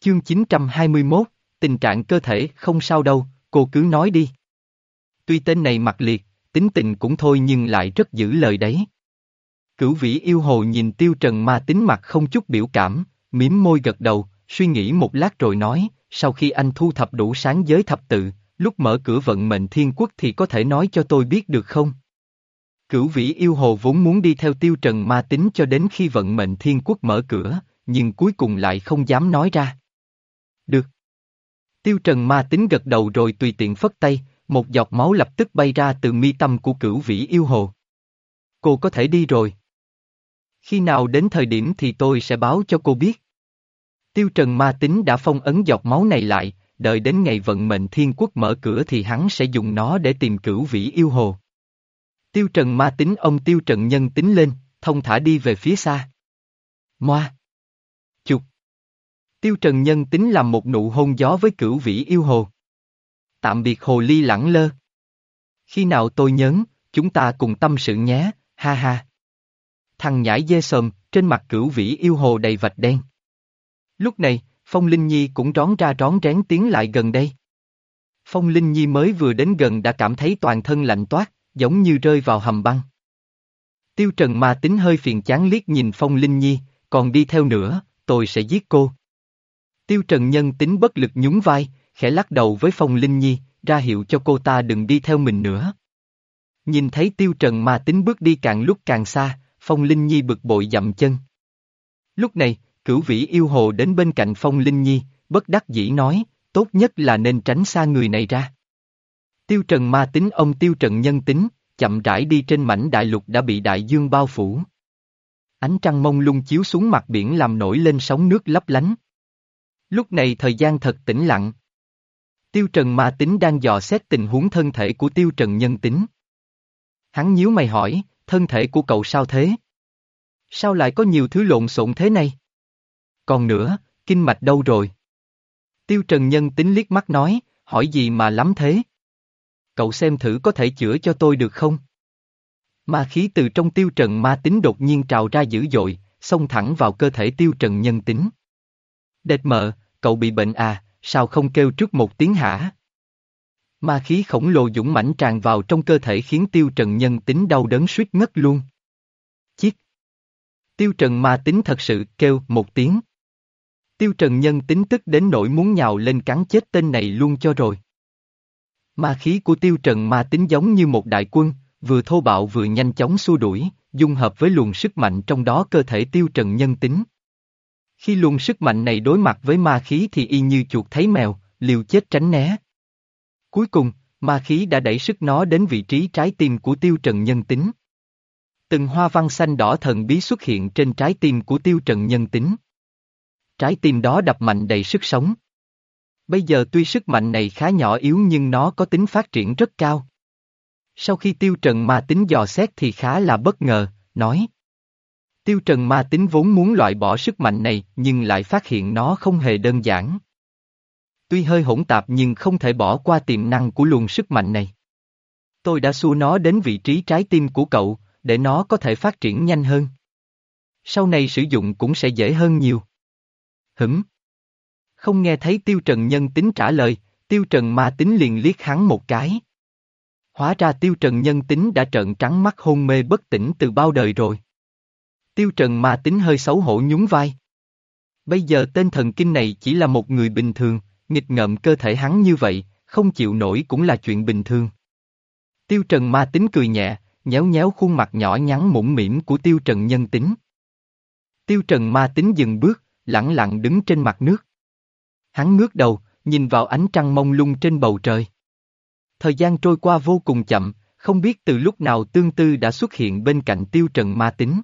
Chương 921, tình trạng cơ thể không sao đâu, cô cứ nói đi. Tuy tên này mặt liệt, tính tình cũng thôi nhưng lại rất giữ lời đấy. Cửu vĩ yêu hồ nhìn tiêu trần ma tính mặt không chút biểu cảm, mím môi gật đầu, suy nghĩ một lát rồi nói, sau khi anh thu thập đủ sáng giới thập tự, lúc mở cửa vận mệnh thiên quốc thì có thể nói cho tôi biết được không? Cửu vĩ yêu hồ vốn muốn đi theo tiêu trần ma tính cho đến khi vận mệnh thiên quốc mở cửa, nhưng cuối cùng lại không dám nói ra. Được. Tiêu trần ma tính gật đầu rồi tùy tiện phất tay, một giọt máu lập tức bay ra từ mi tâm của cửu vĩ yêu hồ. Cô có thể đi rồi. Khi nào đến thời điểm thì tôi sẽ báo cho cô biết. Tiêu trần ma tính đã phong ấn giọt máu này lại, đợi đến ngày vận mệnh thiên quốc mở cửa thì hắn sẽ dùng nó để tìm cửu vĩ yêu hồ. Tiêu trần ma tính ông tiêu trần nhân tính lên, thông thả đi về phía xa. Moa. Tiêu trần nhân tính làm một nụ hôn gió với cửu vĩ yêu hồ. Tạm biệt hồ ly lẳng lơ. Khi nào tôi nhớ, chúng ta cùng tâm sự nhé, ha ha. Thằng nhãi dê sờm, trên mặt cửu vĩ yêu hồ đầy vạch đen. Lúc này, Phong Linh Nhi cũng rón ra rón rén tiến lại gần đây. Phong Linh Nhi mới vừa đến gần đã cảm thấy toàn thân lạnh toát, giống như rơi vào hầm băng. Tiêu Trần ma tính hơi phiền chán liếc nhìn Phong Linh Nhi, còn đi theo nữa, tôi sẽ giết cô. Tiêu Trần nhân tính bất lực nhún vai, khẽ lắc đầu với Phong Linh Nhi, ra hiệu cho cô ta đừng đi theo mình nữa. Nhìn thấy Tiêu Trần ma tính bước đi càng lúc càng xa, Phong Linh Nhi bực bội dậm chân. Lúc này, cửu vĩ yêu hồ đến bên cạnh Phong Linh Nhi, bất đắc dĩ nói, tốt nhất là nên tránh xa người này ra. Tiêu Trần ma tính ông Tiêu Trần nhân tính, chậm rãi đi trên mảnh đại lục đã bị đại dương bao phủ. Ánh trăng mông lung chiếu xuống mặt biển làm nổi lên sóng nước lấp lánh. Lúc này thời gian thật tĩnh lặng. Tiêu Trần ma tính đang dò xét tình huống thân thể của Tiêu Trần nhân tính. Hắn nhíu mày hỏi, thân thể của cậu sao thế? Sao lại có nhiều thứ lộn xộn thế này? Còn nữa, kinh mạch đâu rồi? Tiêu Trần nhân tính liếc mắt nói, hỏi gì mà lắm thế? Cậu xem thử có thể chữa cho tôi được không? Ma khí từ trong tiêu trần ma tính đột nhiên trào ra dữ dội, xông thẳng vào cơ thể tiêu trần nhân tính. Đệt mợ, cậu bị bệnh à, sao không kêu trước một tiếng hả? Ma khí khổng lồ dũng mãnh tràn vào trong cơ thể khiến tiêu trần nhân tính đau đớn suýt ngất luôn. Chiếc! Tiêu trần ma tính thật sự kêu một tiếng. Tiêu trần nhân tính tức đến nỗi muốn nhào lên cắn chết tên này luôn cho rồi. Ma khí của tiêu trần ma tính giống như một đại quân, vừa thô bạo vừa nhanh chóng xua đuổi, dung hợp với luồng sức mạnh trong đó cơ thể tiêu trần nhân tính. Khi luồng sức mạnh này đối mặt với ma khí thì y như chuột thấy mèo, liều chết tránh né. Cuối cùng, ma khí đã đẩy sức nó đến vị trí trái tim của tiêu trần nhân tính. Từng hoa văn xanh đỏ thần bí xuất hiện trên trái tim của tiêu trần nhân tính. Trái tim đó đập mạnh đầy sức sống. Bây giờ tuy sức mạnh này khá nhỏ yếu nhưng nó có tính phát triển rất cao. Sau khi tiêu trần ma tính dò xét thì khá là bất ngờ, nói. Tiêu trần ma tính vốn muốn loại bỏ sức mạnh này nhưng lại phát hiện nó không hề đơn giản. Tuy hơi hỗn tạp nhưng không thể bỏ qua tiềm năng của luồng sức mạnh này. Tôi đã xua nó đến vị trí trái tim của cậu, để nó có thể phát triển nhanh hơn. Sau này sử dụng cũng sẽ dễ hơn nhiều. Hửm. Không nghe thấy Tiêu Trần nhân tính trả lời, Tiêu Trần ma tính liền liếc hắn một cái. Hóa ra Tiêu Trần nhân tính đã trợn trắng mắt hôn mê bất tỉnh từ bao đời rồi. Tiêu Trần ma tính hơi xấu hổ nhún vai. Bây giờ tên thần kinh này chỉ là một người bình thường, nghịch ngợm cơ thể hắn như vậy, không chịu nổi cũng là chuyện bình thường. Tiêu Trần ma tính cười nhẹ, nhéo nhéo khuôn mặt nhỏ nhắn mũm mỉm của Tiêu Trần nhân tính. Tiêu Trần ma tính dừng bước, lặng lặng đứng trên mặt nước. Hắn ngước đầu, nhìn vào ánh trăng mông lung trên bầu trời. Thời gian trôi qua vô cùng chậm, không biết từ lúc nào tương tư đã xuất hiện bên cạnh tiêu trần ma tính.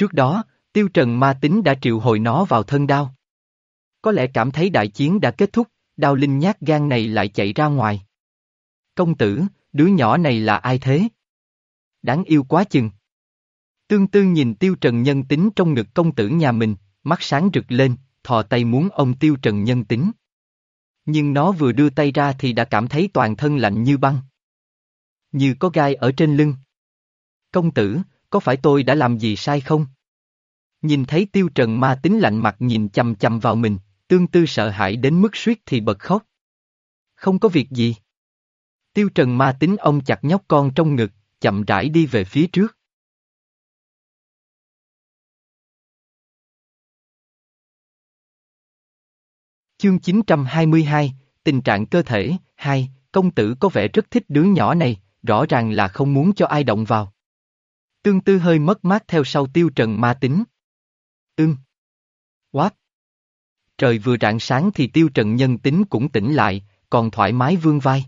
Trước đó, tiêu trần ma tính đã triệu hồi nó vào thân đao. Có lẽ cảm thấy đại chiến đã kết thúc, đao linh nhát gan này lại chạy ra ngoài. Công tử, đứa nhỏ này là ai thế? Đáng yêu quá chừng. Tương tư nhìn tiêu trần nhân tính trong ngực công tử nhà mình, mắt sáng rực lên, thò tay muốn ông tiêu trần nhân tính. Nhưng nó vừa đưa tay ra thì đã cảm thấy toàn thân lạnh như băng. Như có gai ở trên lưng. Công tử, có phải tôi đã làm gì sai không? Nhìn thấy tiêu trần ma tính lạnh mặt nhìn chầm chầm vào mình, tương tư sợ hãi đến mức suýt thì bật khóc. Không có việc gì. Tiêu Trần ma tính ông chặt nhóc con trong ngực, chậm rãi đi về phía trước. Chương 922, tình trạng cơ thể, hai, công tử có vẻ rất thích đứa nhỏ này, rõ ràng là không muốn cho ai động vào. Tương tư hơi mất mát theo sau tiêu trần ma tính. Ưm. What? Trời vừa rạng sáng thì tiêu trần nhân tính cũng tỉnh lại, còn thoải mái vương vai.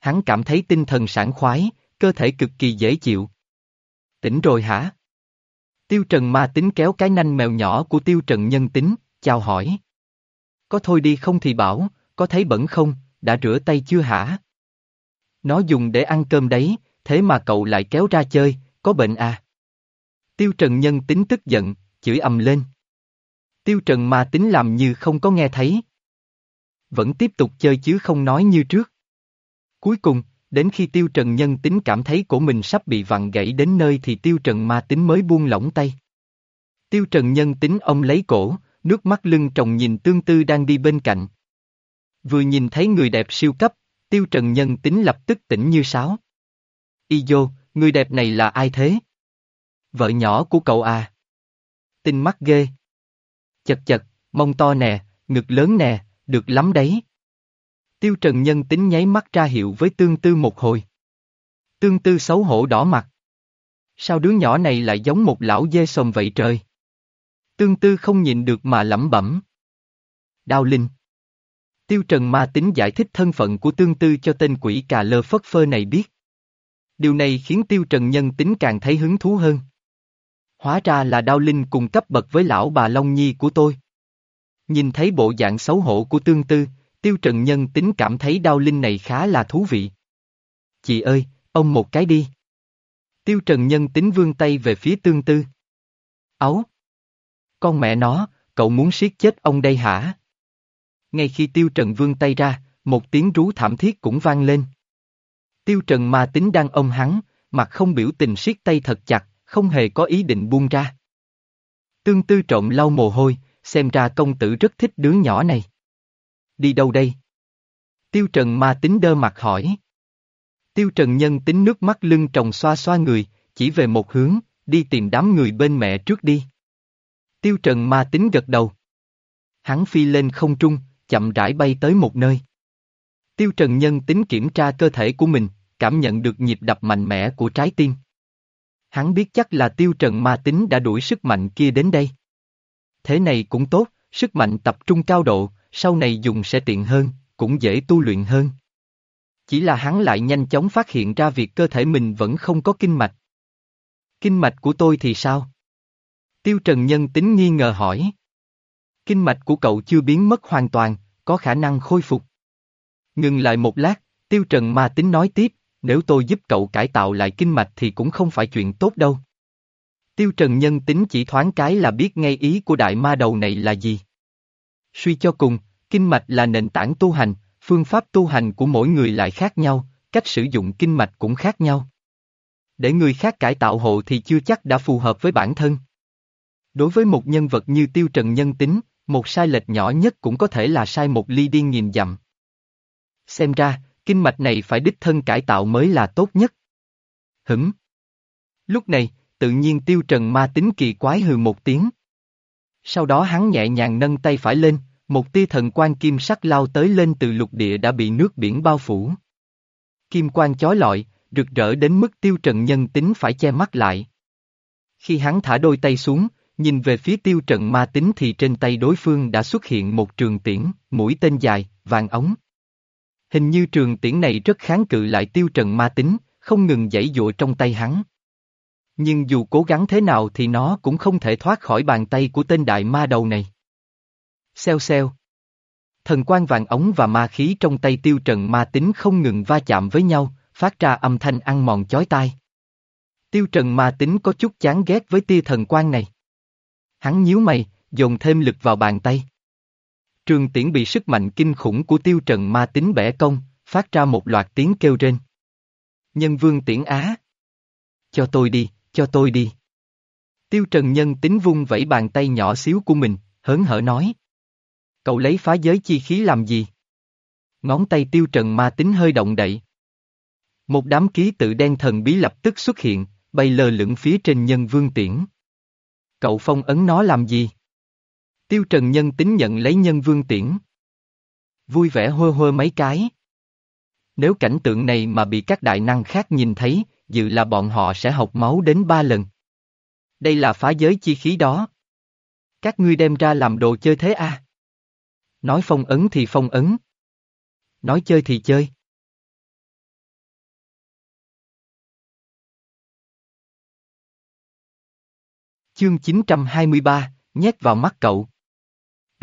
Hắn cảm thấy tinh thần sảng khoái, cơ thể cực kỳ dễ chịu. Tỉnh rồi hả? Tiêu trần ma tính kéo cái nanh mèo nhỏ của tiêu trần nhân tính, chào hỏi. Có thôi đi không thì bảo, có thấy bẩn không, đã rửa tay chưa hả? Nó dùng để ăn cơm đấy, thế mà cậu lại kéo ra chơi, có bệnh à? Tiêu Trần Nhân tính tức giận, chửi ầm lên. Tiêu Trần ma tính làm như không có nghe thấy. Vẫn tiếp tục chơi chứ không nói như trước. Cuối cùng, đến khi Tiêu Trần Nhân tính cảm thấy của mình sắp bị vặn gãy đến nơi thì Tiêu Trần ma tính mới buông lỏng tay. Tiêu Trần Nhân tính ông lấy cổ, nước mắt lưng tròng nhìn tương tư đang đi bên cạnh. Vừa nhìn thấy người đẹp siêu cấp, Tiêu Trần Nhân tính lập tức tỉnh như sáo. Y vô, người đẹp này là ai thế? Vợ nhỏ của cậu à? Tinh mắt ghê. Chật chật, mông to nè, ngực lớn nè, được lắm đấy. Tiêu Trần Nhân tính nháy mắt ra hiệu với tương tư một hồi. Tương tư xấu hổ đỏ mặt. Sao đứa nhỏ này lại giống một lão dê sồm vậy trời? Tương tư không nhìn được mà lẩm bẩm. Đao Linh. Tiêu Trần ma tính giải thích thân phận của tương tư cho tên quỷ cà lơ phất phơ này biết. Điều này khiến Tiêu Trần nhân tính càng thấy hứng thú hơn. Hóa ra là đao linh cùng cấp bậc với lão bà Long Nhi của tôi. Nhìn thấy bộ dạng xấu hổ của tương tư, Tiêu Trần nhân tính cảm thấy đao linh này khá là thú vị. Chị ơi, ông một cái đi. Tiêu Trần nhân tính vươn tay về phía tương tư. Ấu! Con mẹ nó, cậu muốn siết chết ông đây hả? Ngay khi Tiêu Trần vươn tay ra, một tiếng rú thảm thiết cũng vang lên. Tiêu Trần ma tính đang ôm hắn, mặt không biểu tình siết tay thật chặt, không hề có ý định buông ra. Tương tư trộm lau mồ hôi, xem ra công tử rất thích đứa nhỏ này. Đi đâu đây? Tiêu Trần ma tính đơ mặt hỏi. Tiêu Trần nhân tính nước mắt lưng tròng xoa xoa người, chỉ về một hướng, đi tìm đám người bên mẹ trước đi. Tiêu Trần ma tính gật đầu. Hắn phi lên không trung, chậm rãi bay tới một nơi. Tiêu Trần Nhân tính kiểm tra cơ thể của mình, cảm nhận được nhịp đập mạnh mẽ của trái tim. Hắn biết chắc là Tiêu Trần ma tính đã đuổi sức mạnh kia đến đây. Thế này cũng tốt, sức mạnh tập trung cao độ, sau này dùng sẽ tiện hơn, cũng dễ tu luyện hơn. Chỉ là hắn lại nhanh chóng phát hiện ra việc cơ thể mình vẫn không có kinh mạch. Kinh mạch của tôi thì sao? Tiêu Trần Nhân tính nghi ngờ hỏi. Kinh mạch của cậu chưa biến mất hoàn toàn, có khả năng khôi phục. Ngừng lại một lát, Tiêu Trần ma tính nói tiếp, nếu tôi giúp cậu cải tạo lại kinh mạch thì cũng không phải chuyện tốt đâu. Tiêu Trần nhân tính chỉ thoáng cái là biết ngay ý của đại ma đầu này là gì. Suy cho cùng, kinh mạch là nền tảng tu hành, phương pháp tu hành của mỗi người lại khác nhau, cách sử dụng kinh mạch cũng khác nhau. Để người khác cải tạo hộ thì chưa chắc đã phù hợp với bản thân. Đối với một nhân vật như Tiêu Trần nhân tính, một sai lệch nhỏ nhất cũng có thể là sai một ly điên nghìn dặm. Xem ra, kinh mạch này phải đích thân cải tạo mới là tốt nhất. Hửm. Lúc này, tự nhiên tiêu trần ma tính kỳ quái hừ một tiếng. Sau đó hắn nhẹ nhàng nâng tay phải lên, một tia thần quan kim sắc lao tới lên từ lục địa đã bị nước biển bao phủ. Kim quang chói lọi, rực rỡ đến mức tiêu trần nhân tính phải che mắt lại. Khi hắn thả đôi tay xuống, nhìn về phía tiêu trần ma tính thì trên tay đối phương đã xuất hiện một trường tiễn, mũi tên dài, vàng ống. Hình như trường tiễn này rất kháng cự lại tiêu trần ma tính, không ngừng dãy dụa trong tay hắn. Nhưng dù cố gắng thế nào thì nó cũng không thể thoát khỏi bàn tay của tên đại ma đầu này. Xeo xeo. Thần quan vàng ống và ma khí trong tay tiêu trần ma tính không ngừng va chạm với nhau, phát ra âm thanh ăn mòn chói tai. Tiêu trần ma tính có chút chán ghét với tia thần quan này. Hắn nhíu mày, dồn thêm lực vào bàn tay. Trường tiễn bị sức mạnh kinh khủng của tiêu trần ma tính bẻ công, phát ra một loạt tiếng kêu trên. Nhân vương tiễn á. Cho tôi đi, cho tôi đi. Tiêu trần nhân tính vung vẫy bàn tay nhỏ xíu của mình, hớn hở nói. Cậu lấy phá giới chi khí làm gì? Ngón tay tiêu trần ma tính hơi động đậy. Một đám ký tự đen thần bí lập tức xuất hiện, bay lơ lửng phía trên nhân vương tiễn. Cậu phong ấn nó làm gì? Tiêu trần nhân tính nhận lấy nhân vương tiễn. Vui vẻ hơ hơ mấy cái. Nếu cảnh tượng này mà bị các đại năng khác nhìn thấy, dự là bọn họ sẽ học máu đến ba lần. Đây là phá giới chi khí đó. Các ngươi đem ra làm đồ chơi thế à? Nói phong ấn thì phong ấn. Nói chơi thì chơi. Chương 923, nhét vào mắt cậu.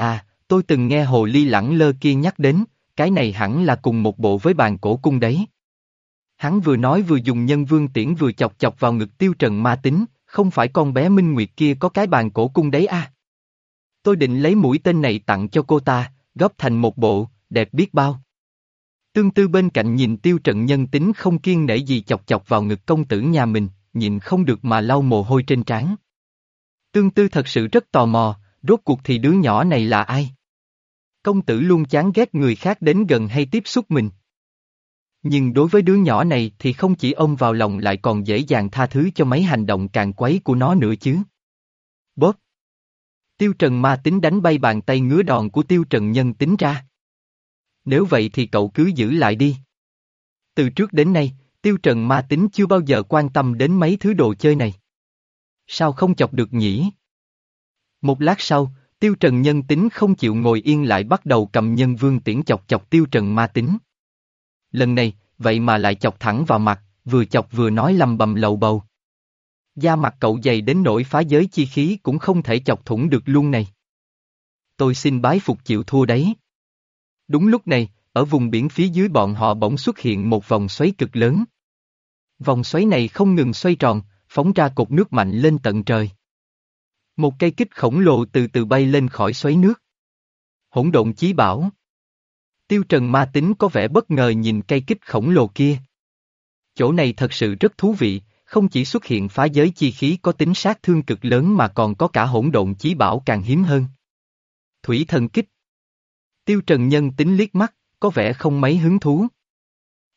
À, tôi từng nghe hồ ly lẳng lơ kia nhắc đến, cái này hẳn là cùng một bộ với bàn cổ cung đấy. Hắn vừa nói vừa dùng nhân vương tiễn vừa chọc chọc vào ngực tiêu trần ma tính, không phải con bé Minh Nguyệt kia có cái bàn cổ cung đấy à. Tôi định lấy mũi tên này tặng cho cô ta, góp thành một bộ, đẹp biết bao. Tương tư bên cạnh nhìn tiêu trần nhân tính không kiên nể gì chọc chọc vào ngực công tử nhà mình, nhìn không được mà lau mồ hôi trên trán. Tương tư thật sự rất tò mò, rốt cuộc thì đứa nhỏ này là ai? Công tử luôn chán ghét người khác đến gần hay tiếp xúc mình. Nhưng đối với đứa nhỏ này thì không chỉ ôm vào lòng lại còn dễ dàng tha thứ cho mấy hành động càng quấy của nó nữa chứ. Bóp! Tiêu Trần ma tính đánh bay bàn tay ngứa đòn của Tiêu Trần nhân tính ra. Nếu vậy thì cậu cứ giữ lại đi. Từ trước đến nay, Tiêu Trần ma tính chưa bao giờ quan tâm đến mấy thứ đồ chơi này. Sao không chọc được nhỉ? Một lát sau, Tiêu Trần nhân tính không chịu ngồi yên lại bắt đầu cầm nhân vương tiễn chọc chọc Tiêu Trần ma tính. Lần này, vậy mà lại chọc thẳng vào mặt, vừa chọc vừa nói lầm bầm lầu bầu. Da mặt cậu dày đến nỗi phá giới chi khí cũng không thể chọc thủng được luôn này. Tôi xin bái phục chịu thua đấy. Đúng lúc này, ở vùng biển phía dưới bọn họ bỗng xuất hiện một vòng xoáy cực lớn. Vòng xoáy này không ngừng xoay tròn, phóng ra cột nước mạnh lên tận trời. Một cây kích khổng lồ từ từ bay lên khỏi xoáy nước. Hỗn độn chí bảo. Tiêu Trần ma tính có vẻ bất ngờ nhìn cây kích khổng lồ kia. Chỗ này thật sự rất thú vị, không chỉ xuất hiện phá giới chi khí có tính sát thương cực lớn mà còn có cả hỗn độn chí bảo càng hiếm hơn. Thủy thần kích. Tiêu Trần nhân tính liếc mắt, có vẻ không mấy hứng thú.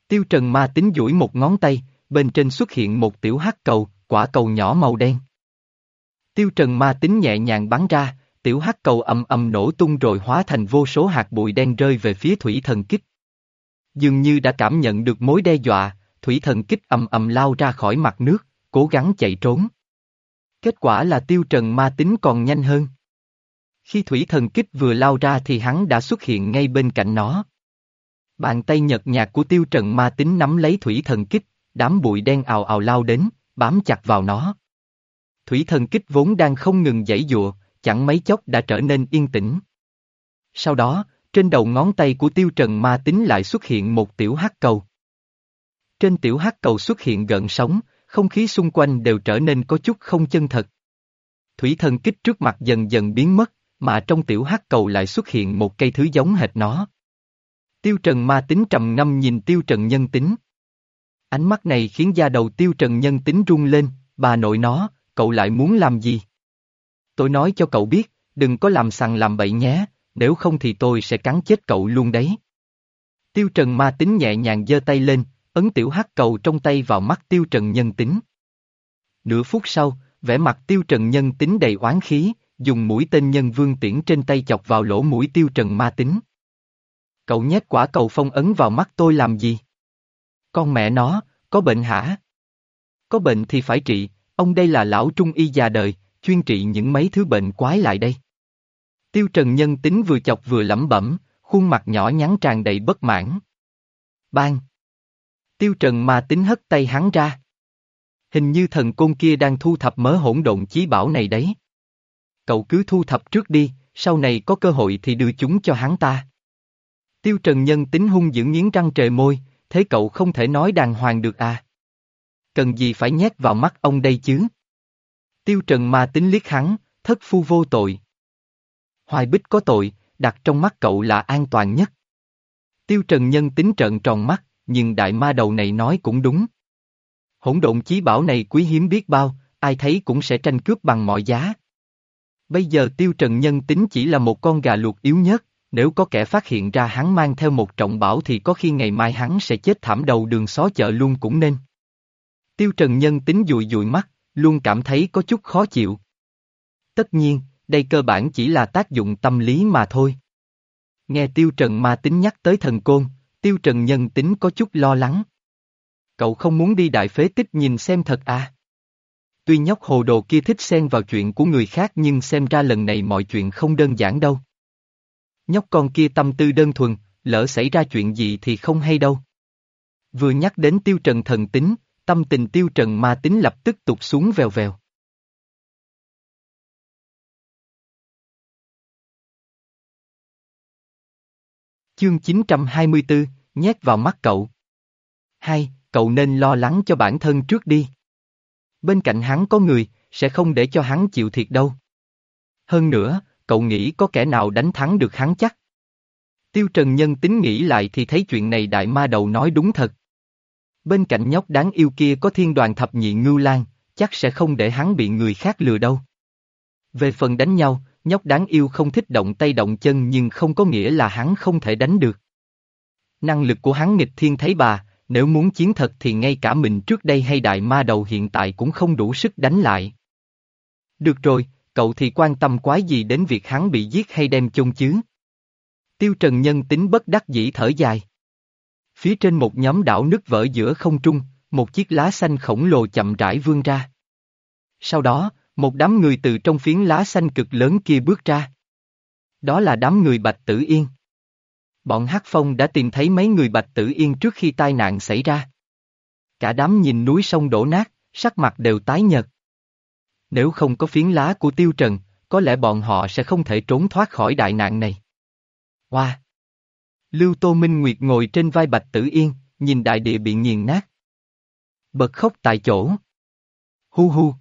Tiêu Trần ma tính duỗi một ngón tay, bên trên xuất hiện một tiểu hắc cầu, quả cầu nhỏ màu đen. Tiêu Trần ma tính nhẹ nhàng bắn ra, tiểu hắc cầu ầm ầm nổ tung rồi hóa thành vô số hạt bụi đen rơi về phía thủy thần kích. Dường như đã cảm nhận được mối đe dọa, thủy thần kích ầm ầm lao ra khỏi mặt nước, cố gắng chạy trốn. Kết quả là tiêu trần ma tính còn nhanh hơn. Khi thủy thần kích vừa lao ra thì hắn đã xuất hiện ngay bên cạnh nó. Bàn tay nhật nhạt của tiêu trần ma tính nắm lấy thủy thần kích, đám bụi đen ào ào lao đến, bám chặt vào nó. Thủy thần kích vốn đang không ngừng giãy dụa, chẳng mấy chốc đã trở nên yên tĩnh. Sau đó, trên đầu ngón tay của tiêu trần ma tính lại xuất hiện một tiểu hắc cầu. Trên tiểu hắc cầu xuất hiện gợn sóng, không khí xung quanh đều trở nên có chút không chân thật. Thủy thần kích trước mặt dần dần biến mất, mà trong tiểu hắc cầu lại xuất hiện một cây thứ giống hệt nó. Tiêu trần ma tính trầm ngâm nhìn tiêu trần nhân tính. Ánh mắt này khiến da đầu tiêu trần nhân tính rung lên, bà nội nó, cậu lại muốn làm gì? Tôi nói cho cậu biết, đừng có làm sằng làm bậy nhé, nếu không thì tôi sẽ cắn chết cậu luôn đấy. Tiêu Trần ma tính nhẹ nhàng giơ tay lên, ấn tiểu hắc cầu trong tay vào mắt Tiêu Trần nhân tính. Nửa phút sau, vẻ mặt Tiêu Trần nhân tính đầy oán khí, dùng mũi tên nhân vương tiễn trên tay chọc vào lỗ mũi Tiêu Trần ma tính. Cậu nhét quả cầu phong ấn vào mắt tôi làm gì? Con mẹ nó, có bệnh hả? Có bệnh thì phải trị, ông đây là lão trung y già đời, chuyên trị những mấy thứ bệnh quái lại đây. Tiêu Trần nhân tính vừa chọc vừa lẩm bẩm, khuôn mặt nhỏ nhắn tràn đầy bất mãn. Bang! Tiêu Trần mà tính hất tay hắn ra. Hình như thần côn kia đang thu thập mớ hỗn độn chí bảo này đấy. Cậu cứ thu thập trước đi, sau này có cơ hội thì đưa chúng cho hắn ta. Tiêu Trần nhân tính hung dữ nghiến răng trề môi, thế cậu không thể nói đàng hoàng được à. Cần gì phải nhét vào mắt ông đây chứ? Tiêu Trần ma tính liếc hắn, thất phu vô tội. Hoài Bích có tội, đặt trong mắt cậu là an toàn nhất. Tiêu Trần nhân tính trợn tròn mắt, nhưng đại ma đầu này nói cũng đúng. Hỗn độn chí bảo này quý hiếm biết bao, ai thấy cũng sẽ tranh cướp bằng mọi giá. Bây giờ Tiêu Trần nhân tính chỉ là một con gà luộc yếu nhất, nếu có kẻ phát hiện ra hắn mang theo một trọng bảo thì có khi ngày mai hắn sẽ chết thảm đầu đường xó chợ luôn cũng nên. Tiêu Trần Nhân tính dụi dụi mắt, luôn cảm thấy có chút khó chịu. Tất nhiên, đây cơ bản chỉ là tác dụng tâm lý mà thôi. Nghe Tiêu Trần ma tính nhắc tới thần côn, Tiêu Trần Nhân tính có chút lo lắng. Cậu không muốn đi đại phế tích nhìn xem thật à? Tuy nhóc hồ đồ kia thích xen vào chuyện của người khác nhưng xem ra lần này mọi chuyện không đơn giản đâu. Nhóc con kia tâm tư đơn thuần, lỡ xảy ra chuyện gì thì không hay đâu. Vừa nhắc đến tiêu trần thần tính, tâm tình tiêu trần ma tính lập tức tụt xuống vèo vèo. Chương 924, nhét vào mắt cậu. Hai, cậu nên lo lắng cho bản thân trước đi. Bên cạnh hắn có người, sẽ không để cho hắn chịu thiệt đâu. Hơn nữa, cậu nghĩ có kẻ nào đánh thắng được hắn chắc. Tiêu Trần Nhân tính nghĩ lại thì thấy chuyện này đại ma đầu nói đúng thật. Bên cạnh nhóc đáng yêu kia có thiên đoàn thập nhị ngưu lan, chắc sẽ không để hắn bị người khác lừa đâu. Về phần đánh nhau, nhóc đáng yêu không thích động tay động chân nhưng không có nghĩa là hắn không thể đánh được. Năng lực của hắn nghịch thiên thấy bà, nếu muốn chiến thật thì ngay cả mình trước đây hay đại ma đầu hiện tại cũng không đủ sức đánh lại. Được rồi, cậu thì quan tâm quái gì đến việc hắn bị giết hay đem chôn chứ? Tiêu Trần Nhân tính bất đắc dĩ thở dài. Phía trên một nhóm đảo nứt vỡ giữa không trung, một chiếc lá xanh khổng lồ chậm rãi vươn ra. Sau đó, một đám người từ trong phiến lá xanh cực lớn kia bước ra. Đó là đám người Bạch Tử Yên. Bọn Hắc Phong đã tìm thấy mấy người Bạch Tử Yên trước khi tai nạn xảy ra. Cả đám nhìn núi sông đổ nát, sắc mặt đều tái nhợt. Nếu không có phiến lá của Tiêu Trần, có lẽ bọn họ sẽ không thể trốn thoát khỏi đại nạn này. Hoa! Lưu Tô Minh Nguyệt ngồi trên vai Bạch Tử Yên, nhìn đại địa bị nghiền nát. Bật khóc tại chỗ. Hu hu!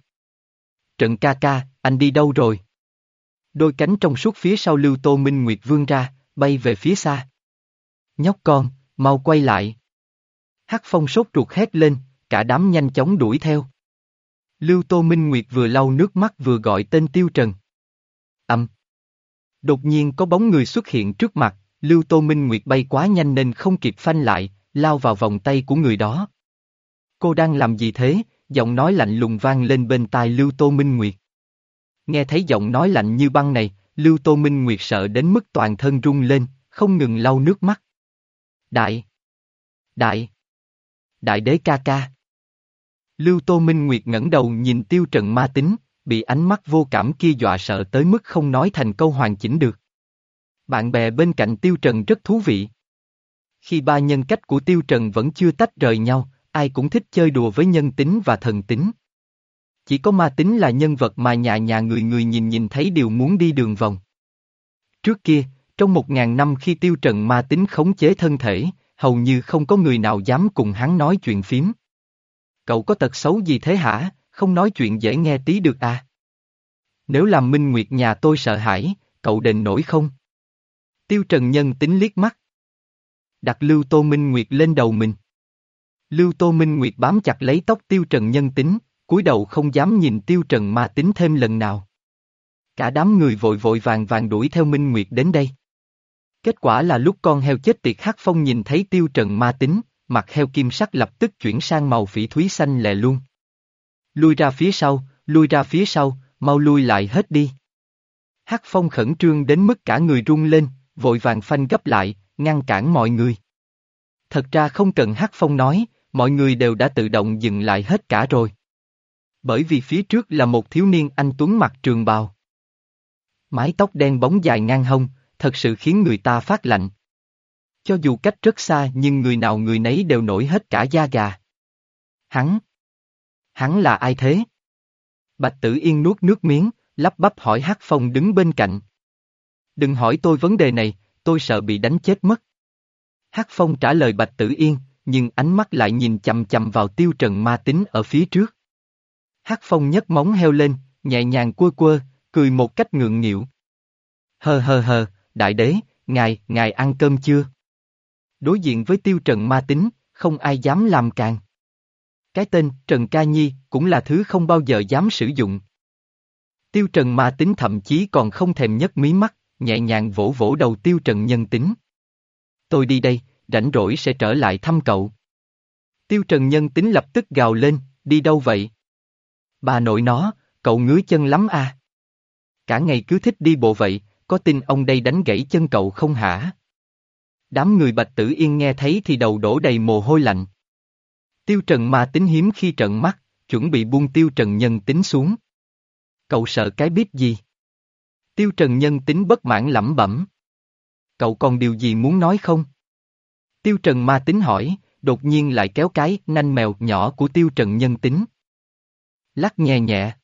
Trận ca ca, anh đi đâu rồi? Đôi cánh trong suốt phía sau Lưu Tô Minh Nguyệt vươn ra, bay về phía xa. Nhóc con, mau quay lại. Hắc phong sốt ruột hét lên, cả đám nhanh chóng đuổi theo. Lưu Tô Minh Nguyệt vừa lau nước mắt vừa gọi tên Tiêu Trần. Âm. Đột nhiên có bóng người xuất hiện trước mặt, Lưu Tô Minh Nguyệt bay quá nhanh nên không kịp phanh lại, lao vào vòng tay của người đó. Cô đang làm gì thế? Giọng nói lạnh lùng vang lên bên tai Lưu Tô Minh Nguyệt. Nghe thấy giọng nói lạnh như băng này, Lưu Tô Minh Nguyệt sợ đến mức toàn thân run lên, không ngừng lau nước mắt. Đại! Đại! Đại đế ca ca! Lưu Tô Minh Nguyệt ngẩng đầu nhìn tiêu trần ma tính, bị ánh mắt vô cảm kia dọa sợ tới mức không nói thành câu hoàn chỉnh được. Bạn bè bên cạnh tiêu trần rất thú vị. Khi ba nhân cách của tiêu trần vẫn chưa tách rời nhau, ai cũng thích chơi đùa với nhân tính và thần tính. Chỉ có ma tính là nhân vật mà nhà nhà người người nhìn nhìn thấy đều muốn đi đường vòng. Trước kia, trong một ngàn năm khi tiêu trần ma tính khống chế thân thể, hầu như không có người nào dám cùng hắn nói chuyện phím. Cậu có tật xấu gì thế hả, không nói chuyện dễ nghe tí được à? Nếu làm minh nguyệt nhà tôi sợ hãi, cậu đền nổi không? Tiêu Trần Nhân tính liếc mắt. Đặt Lưu Tô Minh Nguyệt lên đầu mình. Lưu Tô Minh Nguyệt bám chặt lấy tóc Tiêu Trần Nhân tính, cúi đầu không dám nhìn Tiêu Trần ma tính thêm lần nào. Cả đám người vội vội vàng vàng đuổi theo Minh Nguyệt đến đây. Kết quả là lúc con heo chết tiệt Hắc Phong nhìn thấy Tiêu Trần ma tính, mặt heo kim sắc lập tức chuyển sang màu phỉ thúy xanh lè luôn. Lui ra phía sau, lui ra phía sau, mau lui lại hết đi. Hắc Phong khẩn trương đến mức cả người run lên, vội vàng phanh gấp lại, ngăn cản mọi người. Thật ra không cần Hắc Phong nói, mọi người đều đã tự động dừng lại hết cả rồi. Bởi vì phía trước là một thiếu niên anh tuấn mặc trường bào. Mái tóc đen bóng dài ngang hông, thật sự khiến người ta phát lạnh. Cho dù cách rất xa nhưng người nào người nấy đều nổi hết cả da gà. Hắn. Hắn là ai thế? Bạch Tử Yên nuốt nước miếng, lắp bắp hỏi Hắc Phong đứng bên cạnh. Đừng hỏi tôi vấn đề này, tôi sợ bị đánh chết mất. Hắc Phong trả lời Bạch Tử Yên, nhưng ánh mắt lại nhìn chầm chầm vào tiêu trần ma tính ở phía trước. Hắc Phong nhấc móng heo lên, nhẹ nhàng quơ quơ, cười một cách ngượng nghịu. Hờ hờ hờ, đại đế, ngài, ngài ăn cơm chưa? Đối diện với tiêu trần ma tính, không ai dám làm càng. Cái tên Trần Ca Nhi cũng là thứ không bao giờ dám sử dụng. Tiêu Trần ma tính thậm chí còn không thèm nhấc mí mắt, nhẹ nhàng vỗ vỗ đầu tiêu trần nhân tính. Tôi đi đây, rảnh rỗi sẽ trở lại thăm cậu. Tiêu trần nhân tính lập tức gào lên, đi đâu vậy? Bà nội nó, cậu ngứa chân lắm à? Cả ngày cứ thích đi bộ vậy, có tin ông đây đánh gãy chân cậu không hả? Đám người bạch tử yên nghe thấy thì đầu đổ đầy mồ hôi lạnh. Tiêu trần ma tính hiếm khi trận mắt, chuẩn bị buông tiêu trần nhân tính xuống. Cậu sợ cái biết gì? Tiêu trần nhân tính bất mãn lẩm bẩm. Cậu còn điều gì muốn nói không? Tiêu trần ma tính hỏi, đột nhiên lại kéo cái nanh mèo nhỏ của tiêu trần nhân tính. Lắc nhẹ nhẹ.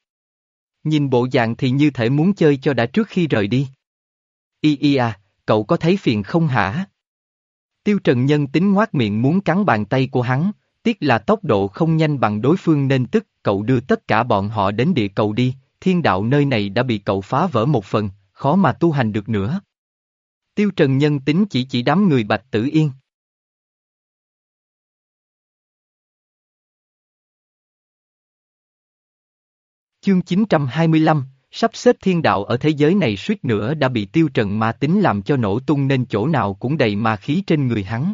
Nhìn bộ dạng thì như thể muốn chơi cho đã trước khi rời đi. Y y à, cậu có thấy phiền không hả? Tiêu Trần Nhân tính ngoác miệng muốn cắn bàn tay của hắn, tiếc là tốc độ không nhanh bằng đối phương nên tức, cậu đưa tất cả bọn họ đến địa cầu đi, thiên đạo nơi này đã bị cậu phá vỡ một phần, khó mà tu hành được nữa. Tiêu Trần Nhân tính chỉ chỉ đám người Bạch Tử Yên. Chương 925, sắp xếp thiên đạo ở thế giới này suýt nữa đã bị tiêu trần ma tính làm cho nổ tung nên chỗ nào cũng đầy ma khí trên người hắn.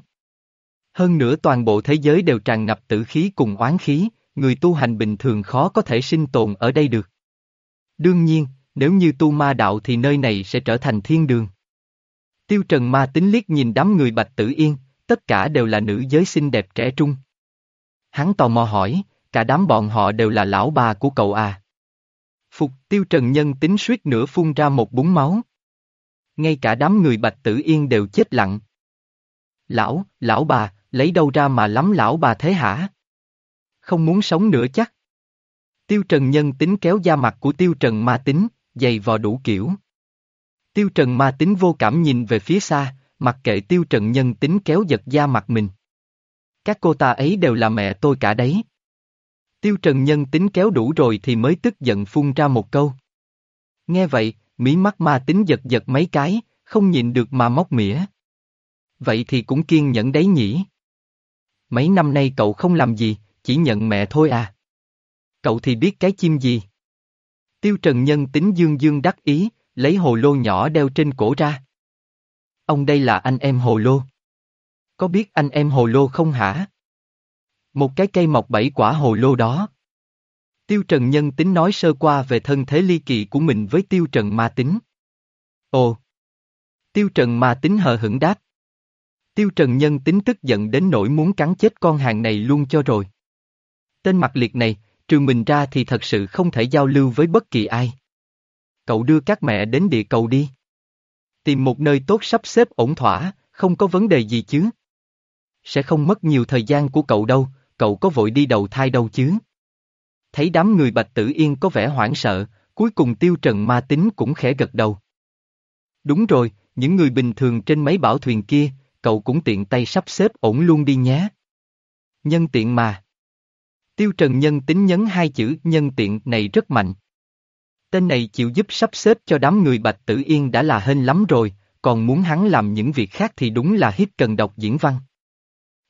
Hơn nữa toàn bộ thế giới đều tràn ngập tử khí cùng oán khí, người tu hành bình thường khó có thể sinh tồn ở đây được. Đương nhiên, nếu như tu ma đạo thì nơi này sẽ trở thành thiên đường. Tiêu trần ma tính liếc nhìn đám người bạch tử yên, tất cả đều là nữ giới xinh đẹp trẻ trung. Hắn tò mò hỏi, cả đám bọn họ đều là lão bà của cậu à. Phục tiêu trần nhân tính suýt nữa phun ra một búng máu. Ngay cả đám người bạch tử yên đều chết lặng. Lão, lão bà, lấy đâu ra mà lắm lão bà thế hả? Không muốn sống nữa chắc. Tiêu trần nhân tính kéo da mặt của tiêu trần ma tính, dày vò đủ kiểu. Tiêu trần ma tính vô cảm nhìn về phía xa, mặc kệ tiêu trần nhân tính kéo giật da mặt mình. Các cô ta ấy đều là mẹ tôi cả đấy. Tiêu Trần Nhân tính kéo đủ rồi thì mới tức giận phun ra một câu. Nghe vậy, mí mắt ma tính giật giật mấy cái, không nhịn được mà móc mỉa. Vậy thì cũng kiên nhẫn đấy nhỉ. Mấy năm nay cậu không làm gì, chỉ nhận mẹ thôi à. Cậu thì biết cái chim gì. Tiêu Trần Nhân tính dương dương đắc ý, lấy hồ lô nhỏ đeo trên cổ ra. Ông đây là anh em hồ lô. Có biết anh em hồ lô không hả? Một cái cây mọc bảy quả hồ lô đó. Tiêu Trần Nhân tính nói sơ qua về thân thế ly kỳ của mình với Tiêu Trần Ma Tính. Ồ! Tiêu Trần Ma Tính hờ hững đáp. Tiêu Trần Nhân tính tức giận đến nỗi muốn cắn chết con hàng này luôn cho rồi. Tên mặt liệt này, trừ mình ra thì thật sự không thể giao lưu với bất kỳ ai. Cậu đưa các mẹ đến địa cầu đi. Tìm một nơi tốt sắp xếp ổn thỏa, không có vấn đề gì chứ. Sẽ không mất nhiều thời gian của cậu đâu, cậu có vội đi đầu thai đâu chứ? Thấy đám người Bạch Tử Yên có vẻ hoảng sợ, cuối cùng Tiêu Trần Ma Tính cũng khẽ gật đầu. Đúng rồi, những người bình thường trên mấy bảo thuyền kia, cậu cũng tiện tay sắp xếp ổn luôn đi nhé. Nhân tiện mà. Tiêu Trần Nhân tính nhấn hai chữ nhân tiện này rất mạnh. Tên này chịu giúp sắp xếp cho đám người Bạch Tử Yên đã là hên lắm rồi, còn muốn hắn làm những việc khác thì đúng là hít cần đọc diễn văn.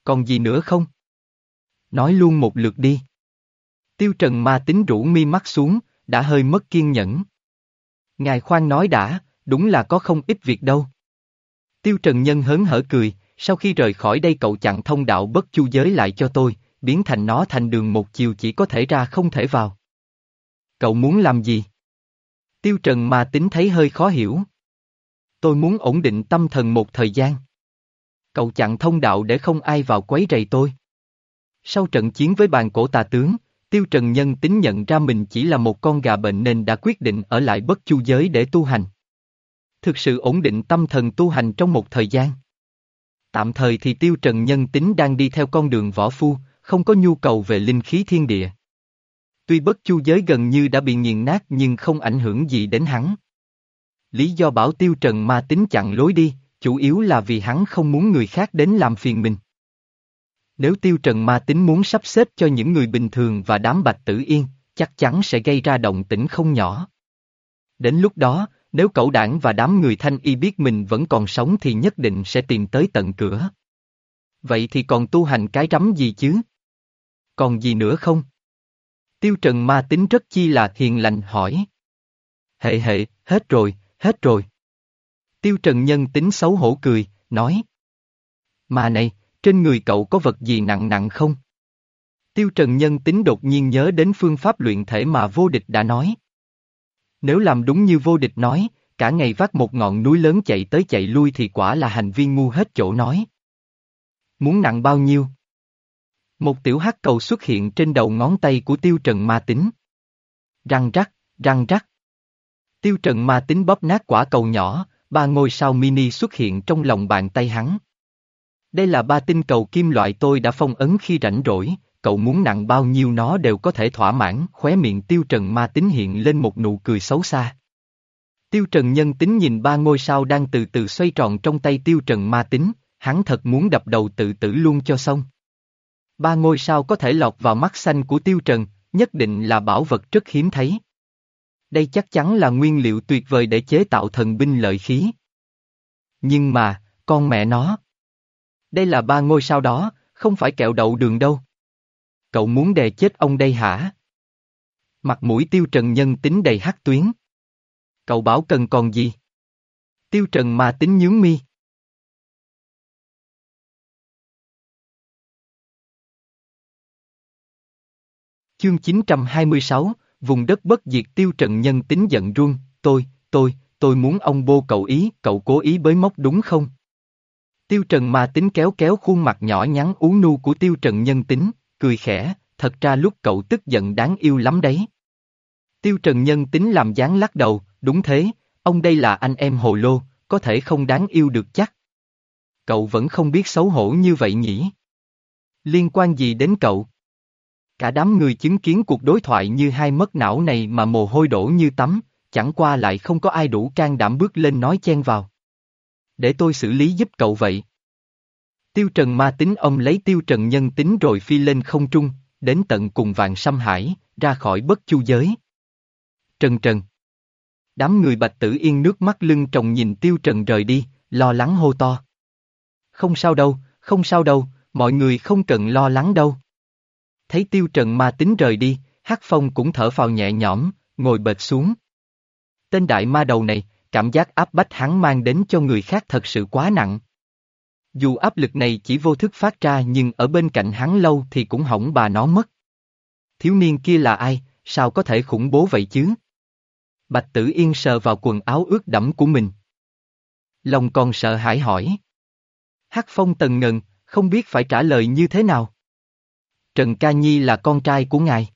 Còn gì nữa không? Nói luôn một lượt đi. Tiêu Trần ma tính rũ mi mắt xuống, đã hơi mất kiên nhẫn. Ngài khoan nói đã, đúng là có không ít việc đâu. Tiêu Trần Nhân hớn hở cười, sau khi rời khỏi đây cậu chặn thông đạo bất chu giới lại cho tôi, biến thành nó thành đường một chiều chỉ có thể ra không thể vào. Cậu muốn làm gì? Tiêu Trần mà tính thấy hơi khó hiểu. Tôi muốn ổn định tâm thần một thời gian. Cậu chặn thông đạo để không ai vào quấy rầy tôi. Sau trận chiến với bàn cổ tà tướng, Tiêu Trần Nhân tính nhận ra mình chỉ là một con gà bệnh nên đã quyết định ở lại bất chu giới để tu hành. Thực sự ổn định tâm thần tu hành trong một thời gian. Tạm thời thì Tiêu Trần Nhân tính đang đi theo con đường võ phu, không có nhu cầu về linh khí thiên địa. Tuy bất chu giới gần như đã bị nghiền nát nhưng không ảnh hưởng gì đến hắn. Lý do bảo Tiêu Trần ma tính chặn lối đi, chủ yếu là vì hắn không muốn người khác đến làm phiền mình. Nếu tiêu trần ma tính muốn sắp xếp cho những người bình thường và đám bạch tử yên, chắc chắn sẽ gây ra động tĩnh không nhỏ. Đến lúc đó, nếu cậu đảng và đám người thanh y biết mình vẫn còn sống thì nhất định sẽ tìm tới tận cửa. Vậy thì còn tu hành cái rắm gì chứ? Còn gì nữa không? Tiêu trần ma tính rất chi là hiền lành hỏi. Hệ hệ, hết rồi, hết rồi. Tiêu Trần Nhân tính xấu hổ cười, nói. Mà này, trên người cậu có vật gì nặng nặng không? Tiêu Trần Nhân tính đột nhiên nhớ đến phương pháp luyện thể mà vô địch đã nói. Nếu làm đúng như vô địch nói, cả ngày vác một ngọn núi lớn chạy tới chạy lui thì quả là hành vi ngu hết chỗ nói. Muốn nặng bao nhiêu? Một tiểu hắc cầu xuất hiện trên đầu ngón tay của tiêu trần ma tính. Răng rắc, răng rắc. Tiêu trần ma tính bóp nát quả cầu nhỏ, ba ngôi sao mini xuất hiện trong lòng bàn tay hắn. Đây là ba tinh cầu kim loại tôi đã phong ấn khi rảnh rỗi, cậu muốn nặng bao nhiêu nó đều có thể thỏa mãn, khóe miệng tiêu trần ma tính hiện lên một nụ cười xấu xa. Tiêu trần nhân tính nhìn ba ngôi sao đang từ từ xoay tròn trong tay tiêu trần ma tính, hắn thật muốn đập đầu tự tử luôn cho xong. Ba ngôi sao có thể lọt vào mắt xanh của tiêu trần, nhất định là bảo vật rất hiếm thấy. Đây chắc chắn là nguyên liệu tuyệt vời để chế tạo thần binh lợi khí. Nhưng mà, con mẹ nó. Đây là ba ngôi sao đó, không phải kẹo đậu đường đâu. Cậu muốn đè chết ông đây hả? Mặt mũi tiêu trần nhân tính đầy hắc tuyến. Cậu bảo cần còn gì? Tiêu trần mà tính nhướng mi. Chương 926, vùng đất bất diệt tiêu trần nhân tính giận run, tôi, tôi, tôi muốn ông bô cậu ý, cậu cố ý bới móc đúng không? Tiêu trần mà tính kéo kéo khuôn mặt nhỏ nhắn ú nu của tiêu trần nhân tính, cười khẽ, thật ra lúc cậu tức giận đáng yêu lắm đấy. Tiêu trần nhân tính làm dáng lắc đầu, đúng thế, ông đây là anh em hồ lô, có thể không đáng yêu được chắc. Cậu vẫn không biết xấu hổ như vậy nhỉ? Liên quan gì đến cậu? Cả đám người chứng kiến cuộc đối thoại như hai mất não này mà mồ hôi đổ như tắm, chẳng qua lại không có ai đủ can đảm bước lên nói chen vào. Để tôi xử lý giúp cậu vậy. Tiêu Trần ma tính ông lấy Tiêu Trần nhân tính rồi phi lên không trung, đến tận cùng vàng xăm hải, ra khỏi bất chu giới. Trần Trần. Đám người bạch tử yên nước mắt lưng trồng nhìn Tiêu Trần rời đi, lo lắng hô to. Không sao đâu, không sao đâu, mọi người không cần lo lắng đâu. Thấy Tiêu Trần ma tính rời đi, Hắc Phong cũng thở phào nhẹ nhõm, ngồi bệt xuống. Tên đại ma đầu này, cảm giác áp bách hắn mang đến cho người khác thật sự quá nặng. Dù áp lực này chỉ vô thức phát ra nhưng ở bên cạnh hắn lâu thì cũng hỏng bà nó mất. Thiếu niên kia là ai, sao có thể khủng bố vậy chứ? Bạch Tử Yên sờ vào quần áo ướt đẫm của mình. Lòng còn sợ hãi hỏi. Hắc Phong tần ngần, không biết phải trả lời như thế nào. Trần Ca Nhi là con trai của ngài.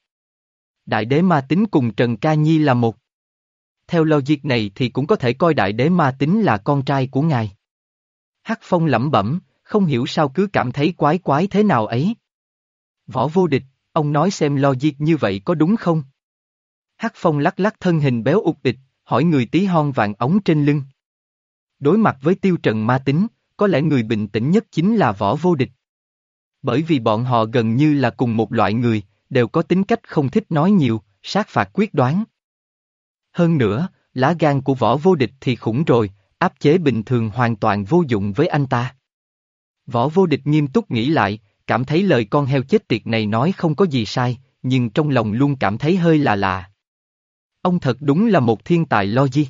Đại đế ma tính cùng Trần Ca Nhi là một. Theo logic này thì cũng có thể coi đại đế ma tính là con trai của ngài. Hắc Phong lẩm bẩm, không hiểu sao cứ cảm thấy quái quái thế nào ấy. Võ vô địch, ông nói xem logic như vậy có đúng không? Hắc Phong lắc lắc thân hình béo ục địch, hỏi người tí hon vàng ống trên lưng. Đối mặt với tiêu trần ma tính, có lẽ người bình tĩnh nhất chính là võ vô địch. Bởi vì bọn họ gần như là cùng một loại người, đều có tính cách không thích nói nhiều, sát phạt quyết đoán. Hơn nữa, lá gan của võ vô địch thì khủng rồi, áp chế bình thường hoàn toàn vô dụng với anh ta. Võ vô địch nghiêm túc nghĩ lại, cảm thấy lời con heo chết tiệt này nói không có gì sai, nhưng trong lòng luôn cảm thấy hơi là lạ. Ông thật đúng là một thiên tài logic.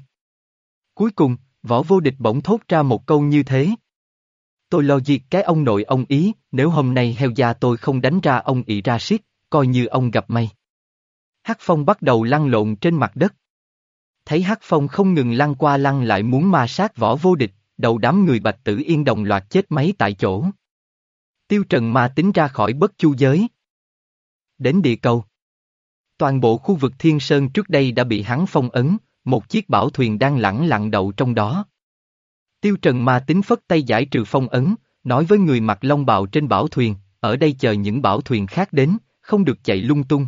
Cuối cùng, võ vô địch bỗng thốt ra một câu như thế. Tôi lo diệt cái ông nội ông ý, nếu hôm nay heo già tôi không đánh ra ông ị ra siết, coi như ông gặp may. Hắc Phong bắt đầu lăn lộn trên mặt đất. Thấy Hắc Phong không ngừng lăn qua lăn lại muốn ma sát võ vô địch, đầu đám người bạch tử yên đồng loạt chết máy tại chỗ. Tiêu Trần ma tính ra khỏi bất chu giới. Đến địa cầu. Toàn bộ khu vực Thiên Sơn trước đây đã bị hắn phong ấn, một chiếc bảo thuyền đang lẳng lặng đậu trong đó. Tiêu Trần ma tính phất tay giải trừ phong ấn, nói với người mặc long bào trên bảo thuyền, ở đây chờ những bảo thuyền khác đến, không được chạy lung tung.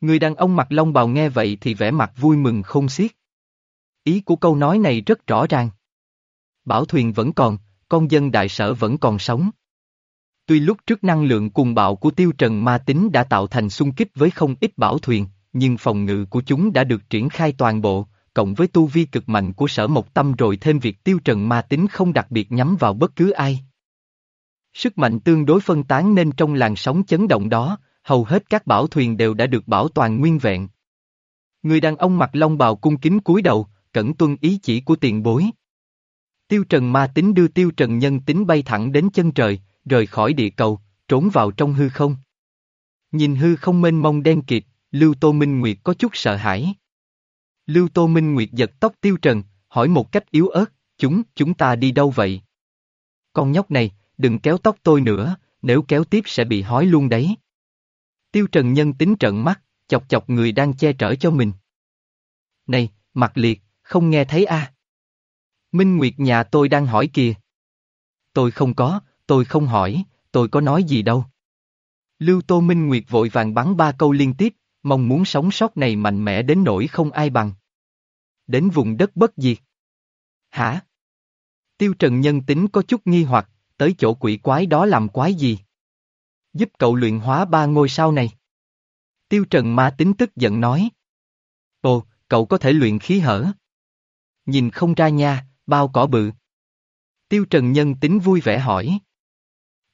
Người đàn ông mặc long bào nghe vậy thì vẻ mặt vui mừng không xiết. Ý của câu nói này rất rõ ràng. Bảo thuyền vẫn còn, con dân đại sở vẫn còn sống. Tuy lúc trước năng lượng cùng bạo của tiêu trần ma tính đã tạo thành xung kích với không ít bảo thuyền, nhưng phòng ngự của chúng đã được triển khai toàn bộ, cộng với tu vi cực mạnh của sở một tâm rồi thêm việc tiêu trần ma tính không đặc biệt nhắm vào bất cứ ai. Sức mạnh tương đối phân tán nên trong làn sóng chấn động đó, hầu hết các bảo thuyền đều đã được bảo toàn nguyên vẹn. Người đàn ông mặc long bào cung kính cúi đầu, cẩn tuân ý chỉ của tiền bối. Tiêu Trần ma tính đưa Tiêu Trần nhân tính bay thẳng đến chân trời, rời khỏi địa cầu, trốn vào trong hư không. Nhìn hư không mênh mông đen kịt, Lưu Tô Minh Nguyệt có chút sợ hãi. Lưu Tô Minh Nguyệt giật tóc Tiêu Trần, hỏi một cách yếu ớt, chúng, chúng ta đi đâu vậy? Con nhóc này, đừng kéo tóc tôi nữa, nếu kéo tiếp sẽ bị hói luôn đấy. Tiêu Trần nhân tính trận mắt, chọc chọc người đang che chở cho mình. Này, mặt liệt, không nghe thấy a? À? Minh Nguyệt nhà tôi đang hỏi kìa. Tôi không có, tôi không hỏi, tôi có nói gì đâu. Lưu Tô Minh Nguyệt vội vàng bắn ba câu liên tiếp, mong muốn sống sót này mạnh mẽ đến nỗi không ai bằng. Đến vùng đất bất diệt. Hả? Tiêu Trần nhân tính có chút nghi hoặc, tới chỗ quỷ quái đó làm quái gì? Giúp cậu luyện hóa ba ngôi sao này. Tiêu Trần ma tính tức giận nói. Ồ, cậu có thể luyện khí hở. Nhìn không ra nha, bao cỏ bự. Tiêu Trần nhân tính vui vẻ hỏi.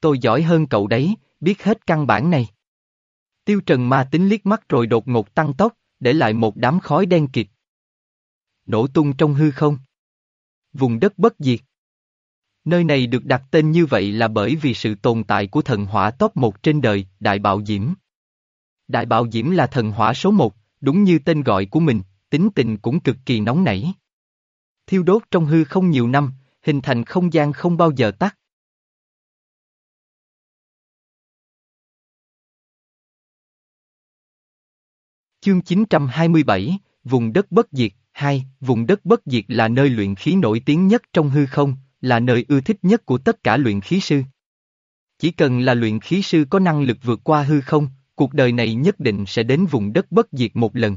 Tôi giỏi hơn cậu đấy, biết hết căn bản này. Tiêu Trần ma tính liếc mắt rồi đột ngột tăng tốc, để lại một đám khói đen kịt. Nổ tung trong hư không. Vùng đất bất diệt. Nơi này được đặt tên như vậy là bởi vì sự tồn tại của thần hỏa top một trên đời, Đại Bạo Diễm. Đại Bạo Diễm là thần hỏa số một, đúng như tên gọi của mình, tính tình cũng cực kỳ nóng nảy. Thiêu đốt trong hư không nhiều năm, hình thành không gian không bao giờ tắt. Chương 927, Vùng đất bất diệt, 2, Vùng đất bất diệt là nơi luyện khí nổi tiếng nhất trong hư không, là nơi ưa thích nhất của tất cả luyện khí sư. Chỉ cần là luyện khí sư có năng lực vượt qua hư không, cuộc đời này nhất định sẽ đến vùng đất bất diệt một lần.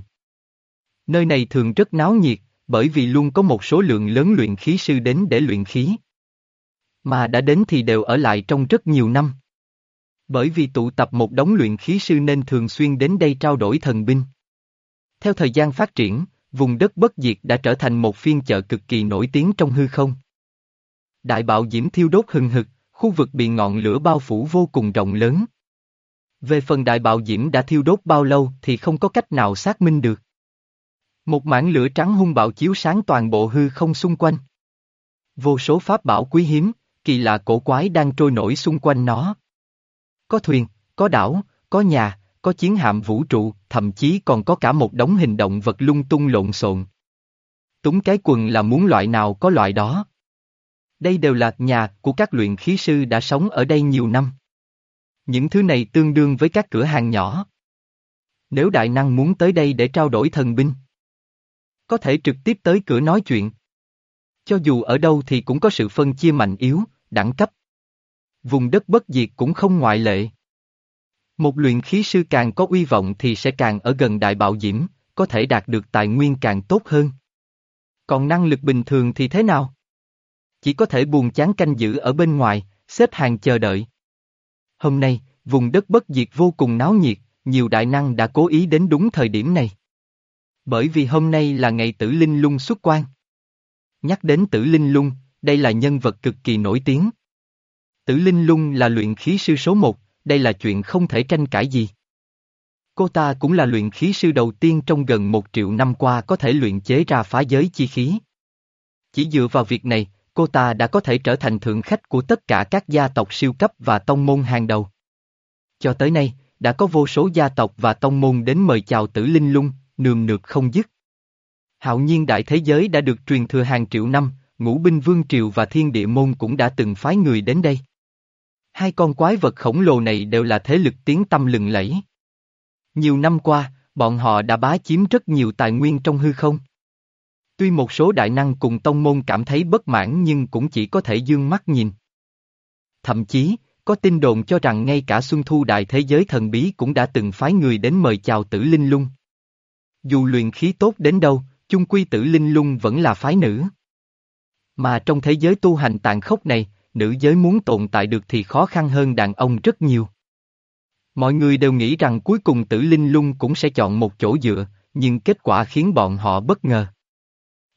Nơi này thường rất náo nhiệt, bởi vì luôn có một số lượng lớn luyện khí sư đến để luyện khí. Mà đã đến thì đều ở lại trong rất nhiều năm. Bởi vì tụ tập một đống luyện khí sư nên thường xuyên đến đây trao đổi thần binh. Theo thời gian phát triển, vùng đất bất diệt đã trở thành một phiên chợ cực kỳ nổi tiếng trong hư không. Đại bạo diễm thiêu đốt hừng hực, khu vực bị ngọn lửa bao phủ vô cùng rộng lớn. Về phần đại bạo diễm đã thiêu đốt bao lâu thì không có cách nào xác minh được. Một mảng lửa trắng hung bạo chiếu sáng toàn bộ hư không xung quanh. Vô số pháp bảo quý hiếm, kỳ lạ cổ quái đang trôi nổi xung quanh nó. Có thuyền, có đảo, có nhà, có chiến hạm vũ trụ, thậm chí còn có cả một đống hình động vật lung tung lộn xộn. Túng cái quần là muốn loại nào có loại đó. Đây đều là nhà của các luyện khí sư đã sống ở đây nhiều năm. Những thứ này tương đương với các cửa hàng nhỏ. Nếu đại năng muốn tới đây để trao đổi thần binh, có thể trực tiếp tới cửa nói chuyện. Cho dù ở đâu thì cũng có sự phân chia mạnh yếu, đẳng cấp. Vùng đất bất diệt cũng không ngoại lệ. Một luyện khí sư càng có uy vọng thì sẽ càng ở gần đại bạo diễm, có thể đạt được tài nguyên càng tốt hơn. Còn năng lực bình thường thì thế nào? Chỉ có thể buồn chán canh giữ ở bên ngoài, xếp hàng chờ đợi. Hôm nay, vùng đất bất diệt vô cùng náo nhiệt, nhiều đại năng đã cố ý đến đúng thời điểm này. Bởi vì hôm nay là ngày tử linh lung xuất quan. Nhắc đến tử linh lung, đây là nhân vật cực kỳ nổi tiếng. Tử linh lung là luyện khí sư số một, đây là chuyện không thể tranh cãi gì. Cô ta cũng là luyện khí sư đầu tiên trong gần một triệu năm qua có thể luyện chế ra phá giới chi khí. Chỉ dựa vào việc này, cô ta đã có thể trở thành thượng khách của tất cả các gia tộc siêu cấp và tông môn hàng đầu. Cho tới nay, đã có vô số gia tộc và tông môn đến mời chào tử linh lung, nườm nượp không dứt. Hạo nhiên đại thế giới đã được truyền thừa hàng triệu năm, ngũ binh vương triều và thiên địa môn cũng đã từng phái người đến đây. Hai con quái vật khổng lồ này đều là thế lực tiếng tâm lừng lẫy. Nhiều năm qua, bọn họ đã bá chiếm rất nhiều tài nguyên trong hư không. Tuy một số đại năng cùng tông môn cảm thấy bất mãn nhưng cũng chỉ có thể dương mắt nhìn. Thậm chí, có tin đồn cho rằng ngay cả Xuân Thu Đại Thế Giới Thần Bí cũng đã từng phái người đến mời chào tử linh lung. Dù luyện khí tốt đến đâu, chung quy tử linh lung vẫn là phái nữ. Mà trong thế giới tu hành tàn khốc này, nữ giới muốn tồn tại được thì khó khăn hơn đàn ông rất nhiều. Mọi người đều nghĩ rằng cuối cùng tử linh lung cũng sẽ chọn một chỗ dựa, nhưng kết quả khiến bọn họ bất ngờ.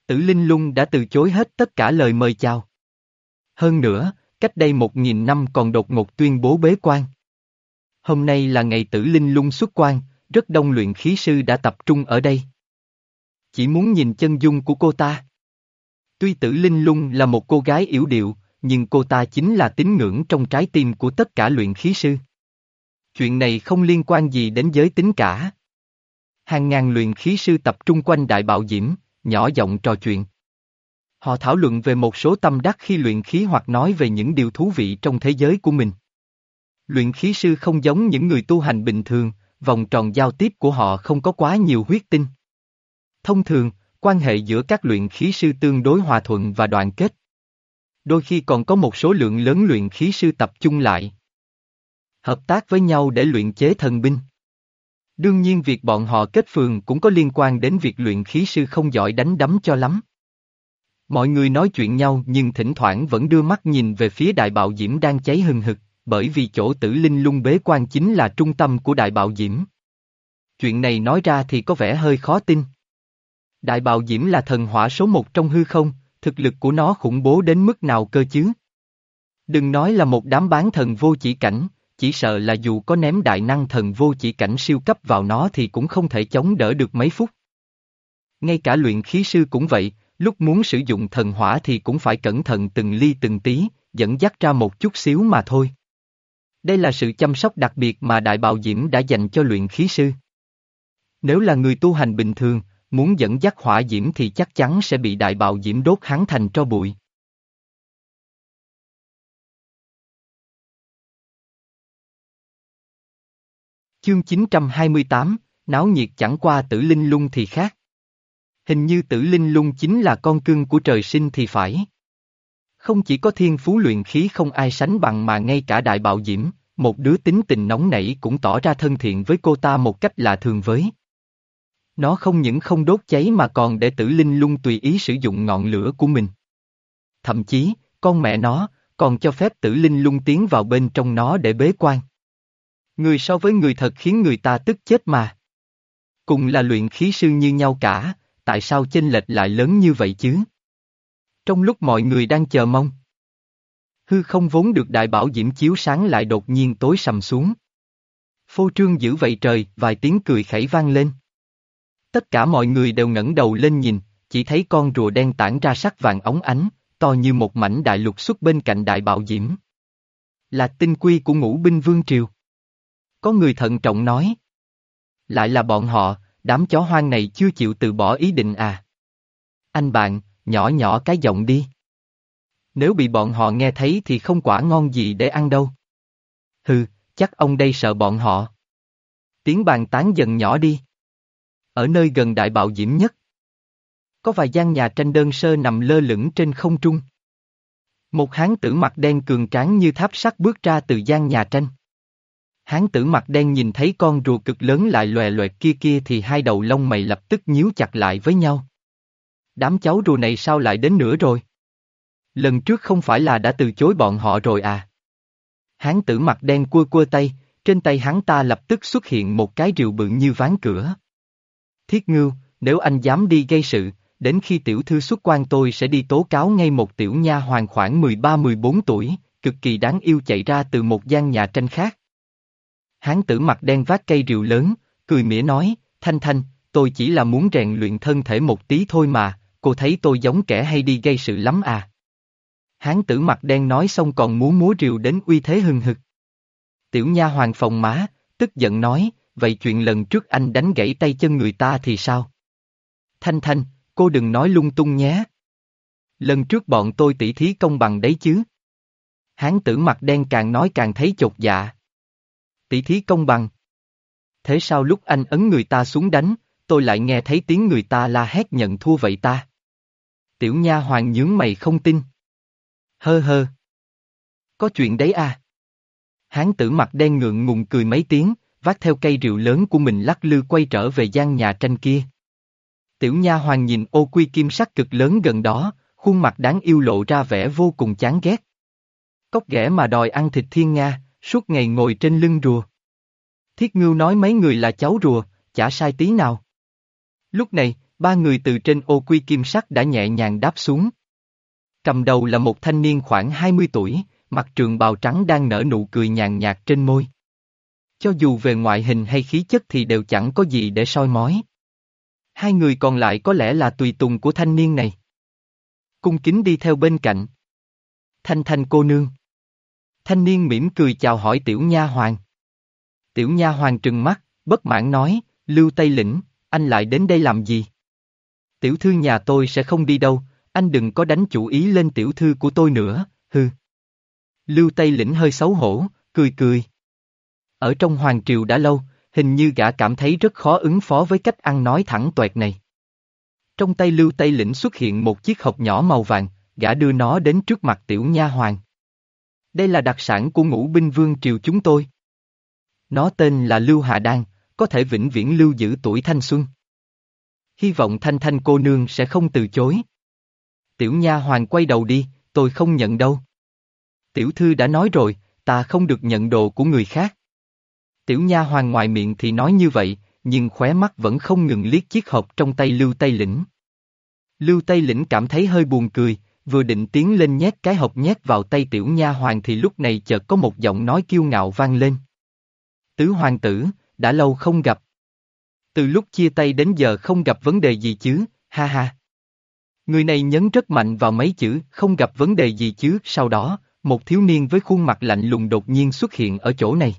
Tử linh lung đã từ chối hết tất cả lời mời chào. Hơn nữa, cách đây một nghìn năm còn đột ngột tuyên bố bế quan. Hôm nay là ngày tử linh lung xuất quan, rất đông luyện khí sư đã tập trung ở đây. Chỉ muốn nhìn chân dung của cô ta. Tuy tử linh lung là một cô gái yếu điệu, nhưng cô ta chính là tín ngưỡng trong trái tim của tất cả luyện khí sư. Chuyện này không liên quan gì đến giới tính cả. Hàng ngàn luyện khí sư tập trung quanh đại bạo diễm, nhỏ giọng trò chuyện. Họ thảo luận về một số tâm đắc khi luyện khí hoặc nói về những điều thú vị trong thế giới của mình. Luyện khí sư không giống những người tu hành bình thường, vòng tròn giao tiếp của họ không có quá nhiều huyết tinh. Thông thường, quan hệ giữa các luyện khí sư tương đối hòa thuận và đoàn kết. Đôi khi còn có một số lượng lớn luyện khí sư tập trung lại. Hợp tác với nhau để luyện chế thần binh. Đương nhiên việc bọn họ kết phường cũng có liên quan đến việc luyện khí sư không giỏi đánh đấm cho lắm. Mọi người nói chuyện nhau nhưng thỉnh thoảng vẫn đưa mắt nhìn về phía đại bạo diễm đang cháy hừng hực, bởi vì chỗ tử linh lung bế quan chính là trung tâm của đại bạo diễm. Chuyện này nói ra thì có vẻ hơi khó tin. Đại bạo diễm là thần hỏa số một trong hư không, thực lực của nó khủng bố đến mức nào cơ chứ? Đừng nói là một đám bán thần vô chỉ cảnh, chỉ sợ là dù có ném đại năng thần vô chỉ cảnh siêu cấp vào nó thì cũng không thể chống đỡ được mấy phút. Ngay cả luyện khí sư cũng vậy, lúc muốn sử dụng thần hỏa thì cũng phải cẩn thận từng ly từng tí, dẫn dắt ra một chút xíu mà thôi. Đây là sự chăm sóc đặc biệt mà Đại Bạo Diễm đã dành cho luyện khí sư. Nếu là người tu hành bình thường, muốn dẫn dắt hỏa diễm thì chắc chắn sẽ bị Đại Bạo Diễm đốt hắn thành tro bụi. Chương 928, náo nhiệt chẳng qua tử linh lung thì khác. Hình như tử linh lung chính là con cưng của trời sinh thì phải. Không chỉ có thiên phú luyện khí không ai sánh bằng mà ngay cả đại bạo diễm, một đứa tính tình nóng nảy cũng tỏ ra thân thiện với cô ta một cách lạ thường với. Nó không những không đốt cháy mà còn để tử linh lung tùy ý sử dụng ngọn lửa của mình. Thậm chí, con mẹ nó, còn cho phép tử linh lung tiến vào bên trong nó để bế quan. Người so với người thật khiến người ta tức chết mà. Cùng là luyện khí sư như nhau cả, tại sao chênh lệch lại lớn như vậy chứ? Trong lúc mọi người đang chờ mong. Hư không vốn được đại bảo diễm chiếu sáng lại đột nhiên tối sầm xuống. Phô trương giữ vậy trời, vài tiếng cười khẩy vang lên. Tất cả mọi người đều ngẩng đầu lên nhìn, chỉ thấy con rùa đen tản ra sắc vàng ống ánh, to như một mảnh đại lục xuất bên cạnh đại bạo diễm. Là tinh quy của ngũ binh vương triều. Có người thận trọng nói. Lại là bọn họ, đám chó hoang này chưa chịu từ bỏ ý định à. Anh bạn, nhỏ nhỏ cái giọng đi. Nếu bị bọn họ nghe thấy thì không quả ngon gì để ăn đâu. Hừ, chắc ông đây sợ bọn họ. Tiếng bàn tán dần nhỏ đi. Ở nơi gần đại bạo diễm nhất. Có vài gian nhà tranh đơn sơ nằm lơ lửng trên không trung. Một hán tử mặt đen cường tráng như tháp sắt bước ra từ gian nhà tranh. Hán tử mặt đen nhìn thấy con rùa cực lớn lại lòe loẹt kia kia thì hai đầu lông mày lập tức nhíu chặt lại với nhau. Đám cháu rùa này sao lại đến nữa rồi? Lần trước không phải là đã từ chối bọn họ rồi à? Hán tử mặt đen cua cua tay, trên tay hắn ta lập tức xuất hiện một cái rìu bự như ván cửa. Thiết ngưu, nếu anh dám đi gây sự, đến khi tiểu thư xuất quan tôi sẽ đi tố cáo ngay một tiểu nha hoàng khoảng 13-14 tuổi, cực kỳ đáng yêu chạy ra từ một gian nhà tranh khác. Hán tử mặt đen vác cây rượu lớn, cười mỉa nói, Thanh Thanh, tôi chỉ là muốn rèn luyện thân thể một tí thôi mà, cô thấy tôi giống kẻ hay đi gây sự lắm à. Hán tử mặt đen nói xong còn muốn múa rượu đến uy thế hừng hực. Tiểu nha hoàng phòng má, tức giận nói, vậy chuyện lần trước anh đánh gãy tay chân người ta thì sao? Thanh Thanh, cô đừng nói lung tung nhé. Lần trước bọn tôi tỉ thí công bằng đấy chứ. Hán tử mặt đen càng nói càng thấy chột dạ tỷ thí công bằng. Thế sao lúc anh ấn người ta xuống đánh, tôi lại nghe thấy tiếng người ta la hét nhận thua vậy ta? Tiểu nha hoàng nhướng mày không tin. Hơ hơ. Có chuyện đấy à? Hán tử mặt đen ngượng ngùng cười mấy tiếng, vác theo cây rượu lớn của mình lắc lư quay trở về gian nhà tranh kia. Tiểu nha hoàng nhìn ô quy kim sắc cực lớn gần đó, khuôn mặt đáng yêu lộ ra vẻ vô cùng chán ghét. Cốc ghẻ mà đòi ăn thịt thiên nga, suốt ngày ngồi trên lưng rùa. Thiết ngưu nói mấy người là cháu rùa, chả sai tí nào. Lúc này, ba người từ trên ô quy kim sắc đã nhẹ nhàng đáp xuống. Cầm đầu là một thanh niên khoảng 20 tuổi, mặt trường bào trắng đang nở nụ cười nhàn nhạt trên môi. Cho dù về ngoại hình hay khí chất thì đều chẳng có gì để soi mói. Hai người còn lại có lẽ là tùy tùng của thanh niên này. cung kính đi theo bên cạnh. Thanh thanh cô nương. Thanh niên mỉm cười chào hỏi tiểu nha hoàng. Tiểu nha hoàng trừng mắt, bất mãn nói, Lưu Tây Lĩnh, anh lại đến đây làm gì? Tiểu thư nhà tôi sẽ không đi đâu, anh đừng có đánh chủ ý lên tiểu thư của tôi nữa, hư. Lưu Tây Lĩnh hơi xấu hổ, cười cười. Ở trong hoàng triều đã lâu, hình như gã cảm thấy rất khó ứng phó với cách ăn nói thẳng toẹt này. Trong tay Lưu Tây Lĩnh xuất hiện một chiếc hộp nhỏ màu vàng, gã đưa nó đến trước mặt tiểu nha hoàng. Đây là đặc sản của ngũ binh vương triều chúng tôi. Nó tên là Lưu hà Đan, có thể vĩnh viễn lưu giữ tuổi thanh xuân. Hy vọng thanh thanh cô nương sẽ không từ chối. Tiểu nha hoàng quay đầu đi, tôi không nhận đâu. Tiểu thư đã nói rồi, ta không được nhận đồ của người khác. Tiểu nha hoàng ngoài miệng thì nói như vậy, nhưng khóe mắt vẫn không ngừng liếc chiếc hộp trong tay Lưu Tây Lĩnh. Lưu Tây Lĩnh cảm thấy hơi buồn cười, vừa định tiến lên nhét cái hộp nhét vào tay tiểu nha hoàng thì lúc này chợt có một giọng nói kiêu ngạo vang lên. Tứ hoàng tử, đã lâu không gặp. Từ lúc chia tay đến giờ không gặp vấn đề gì chứ, ha ha. Người này nhấn rất mạnh vào mấy chữ không gặp vấn đề gì chứ, sau đó, một thiếu niên với khuôn mặt lạnh lùng đột nhiên xuất hiện ở chỗ này.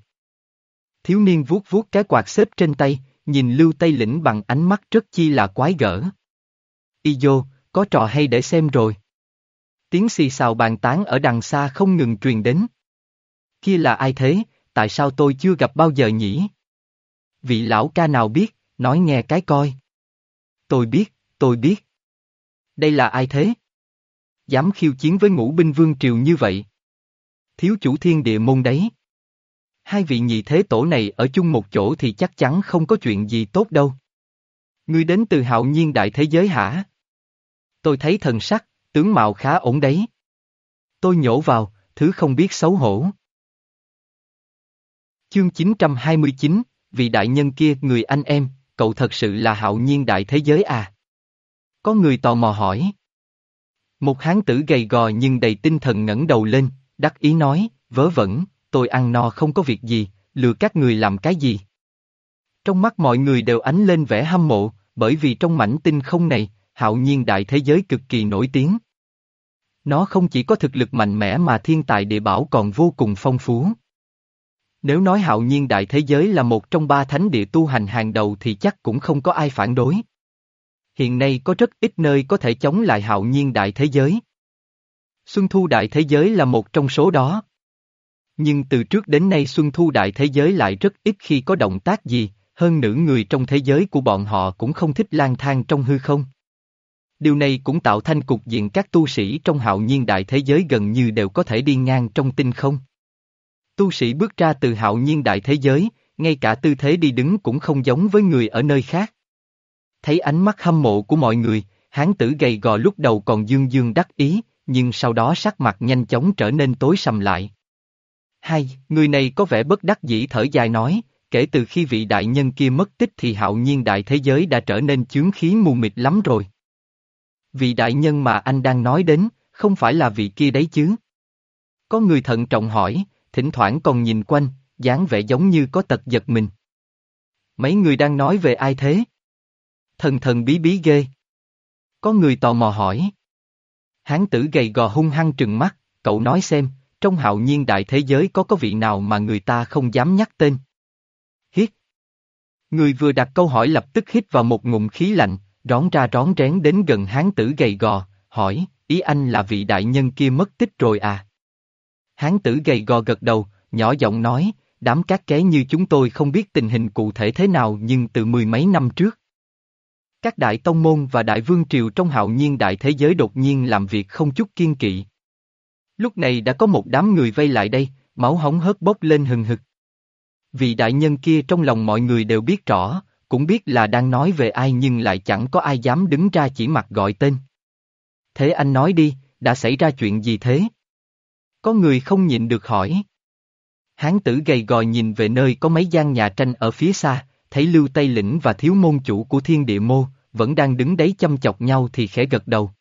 Thiếu niên vuốt vuốt cái quạt xếp trên tay, nhìn Lưu Tây Lĩnh bằng ánh mắt rất chi là quái gở. Y vô, có trò hay để xem rồi. Tiếng xì xào bàn tán ở đằng xa không ngừng truyền đến. Kia là ai thế, tại sao tôi chưa gặp bao giờ nhỉ? Vị lão ca nào biết, nói nghe cái coi. Tôi biết, tôi biết. Đây là ai thế? Dám khiêu chiến với ngũ binh vương triều như vậy. Thiếu chủ thiên địa môn đấy. Hai vị nhị thế tổ này ở chung một chỗ thì chắc chắn không có chuyện gì tốt đâu. Ngươi đến từ hạo nhiên đại thế giới hả? Tôi thấy thần sắc, tướng mạo khá ổn đấy. Tôi nhổ vào, thứ không biết xấu hổ. Chương 929, vị đại nhân kia người anh em, cậu thật sự là hạo nhiên đại thế giới à? Có người tò mò hỏi. Một hán tử gầy gò nhưng đầy tinh thần ngẩng đầu lên, đắc ý nói, vớ vẩn, tôi ăn no không có việc gì, lừa các người làm cái gì. Trong mắt mọi người đều ánh lên vẻ hâm mộ, bởi vì trong mảnh tinh không này, hạo nhiên đại thế giới cực kỳ nổi tiếng. Nó không chỉ có thực lực mạnh mẽ mà thiên tài địa bảo còn vô cùng phong phú. Nếu nói hạo nhiên đại thế giới là một trong ba thánh địa tu hành hàng đầu thì chắc cũng không có ai phản đối. Hiện nay có rất ít nơi có thể chống lại hạo nhiên đại thế giới. Xuân Thu Đại Thế Giới là một trong số đó. Nhưng từ trước đến nay Xuân Thu Đại Thế Giới lại rất ít khi có động tác gì, hơn nữ người trong thế giới của bọn họ cũng không thích lang thang trong hư không. Điều này cũng tạo thành cục diện các tu sĩ trong hạo nhiên đại thế giới gần như đều có thể đi ngang trong tinh không. Tu sĩ bước ra từ hạo nhiên đại thế giới, ngay cả tư thế đi đứng cũng không giống với người ở nơi khác. Thấy ánh mắt hâm mộ của mọi người, hán tử gầy gò lúc đầu còn dương dương đắc ý, nhưng sau đó sắc mặt nhanh chóng trở nên tối sầm lại. Hai, người này có vẻ bất đắc dĩ thở dài nói, kể từ khi vị đại nhân kia mất tích thì hạo nhiên đại thế giới đã trở nên chướng khí mù mịt lắm rồi. Vị đại nhân mà anh đang nói đến, không phải là vị kia đấy chứ? Có người thận trọng hỏi, thỉnh thoảng còn nhìn quanh, dáng vẻ giống như có tật giật mình. Mấy người đang nói về ai thế? Thần thần bí bí ghê. Có người tò mò hỏi. Hán tử gầy gò hung hăng trừng mắt, cậu nói xem, trong hạo nhiên đại thế giới có có vị nào mà người ta không dám nhắc tên. Hít. Người vừa đặt câu hỏi lập tức hít vào một ngụm khí lạnh, rón ra rón rén đến gần hán tử gầy gò, hỏi, ý anh là vị đại nhân kia mất tích rồi à? Hán tử gầy gò gật đầu, nhỏ giọng nói, đám các ké như chúng tôi không biết tình hình cụ thể thế nào nhưng từ mười mấy năm trước. Các đại tông môn và đại vương triều trong hạo nhiên đại thế giới đột nhiên làm việc không chút kiên kỵ. Lúc này đã có một đám người vây lại đây, máu hóng hớt bốc lên hừng hực. Vị đại nhân kia trong lòng mọi người đều biết rõ, cũng biết là đang nói về ai nhưng lại chẳng có ai dám đứng ra chỉ mặt gọi tên. Thế anh nói đi, đã xảy ra chuyện gì thế? Có người không nhịn được hỏi. Hán tử gầy gò nhìn về nơi có mấy gian nhà tranh ở phía xa, thấy Lưu Tây Lĩnh và thiếu môn chủ của thiên địa mô, vẫn đang đứng đấy chăm chọc nhau thì khẽ gật đầu.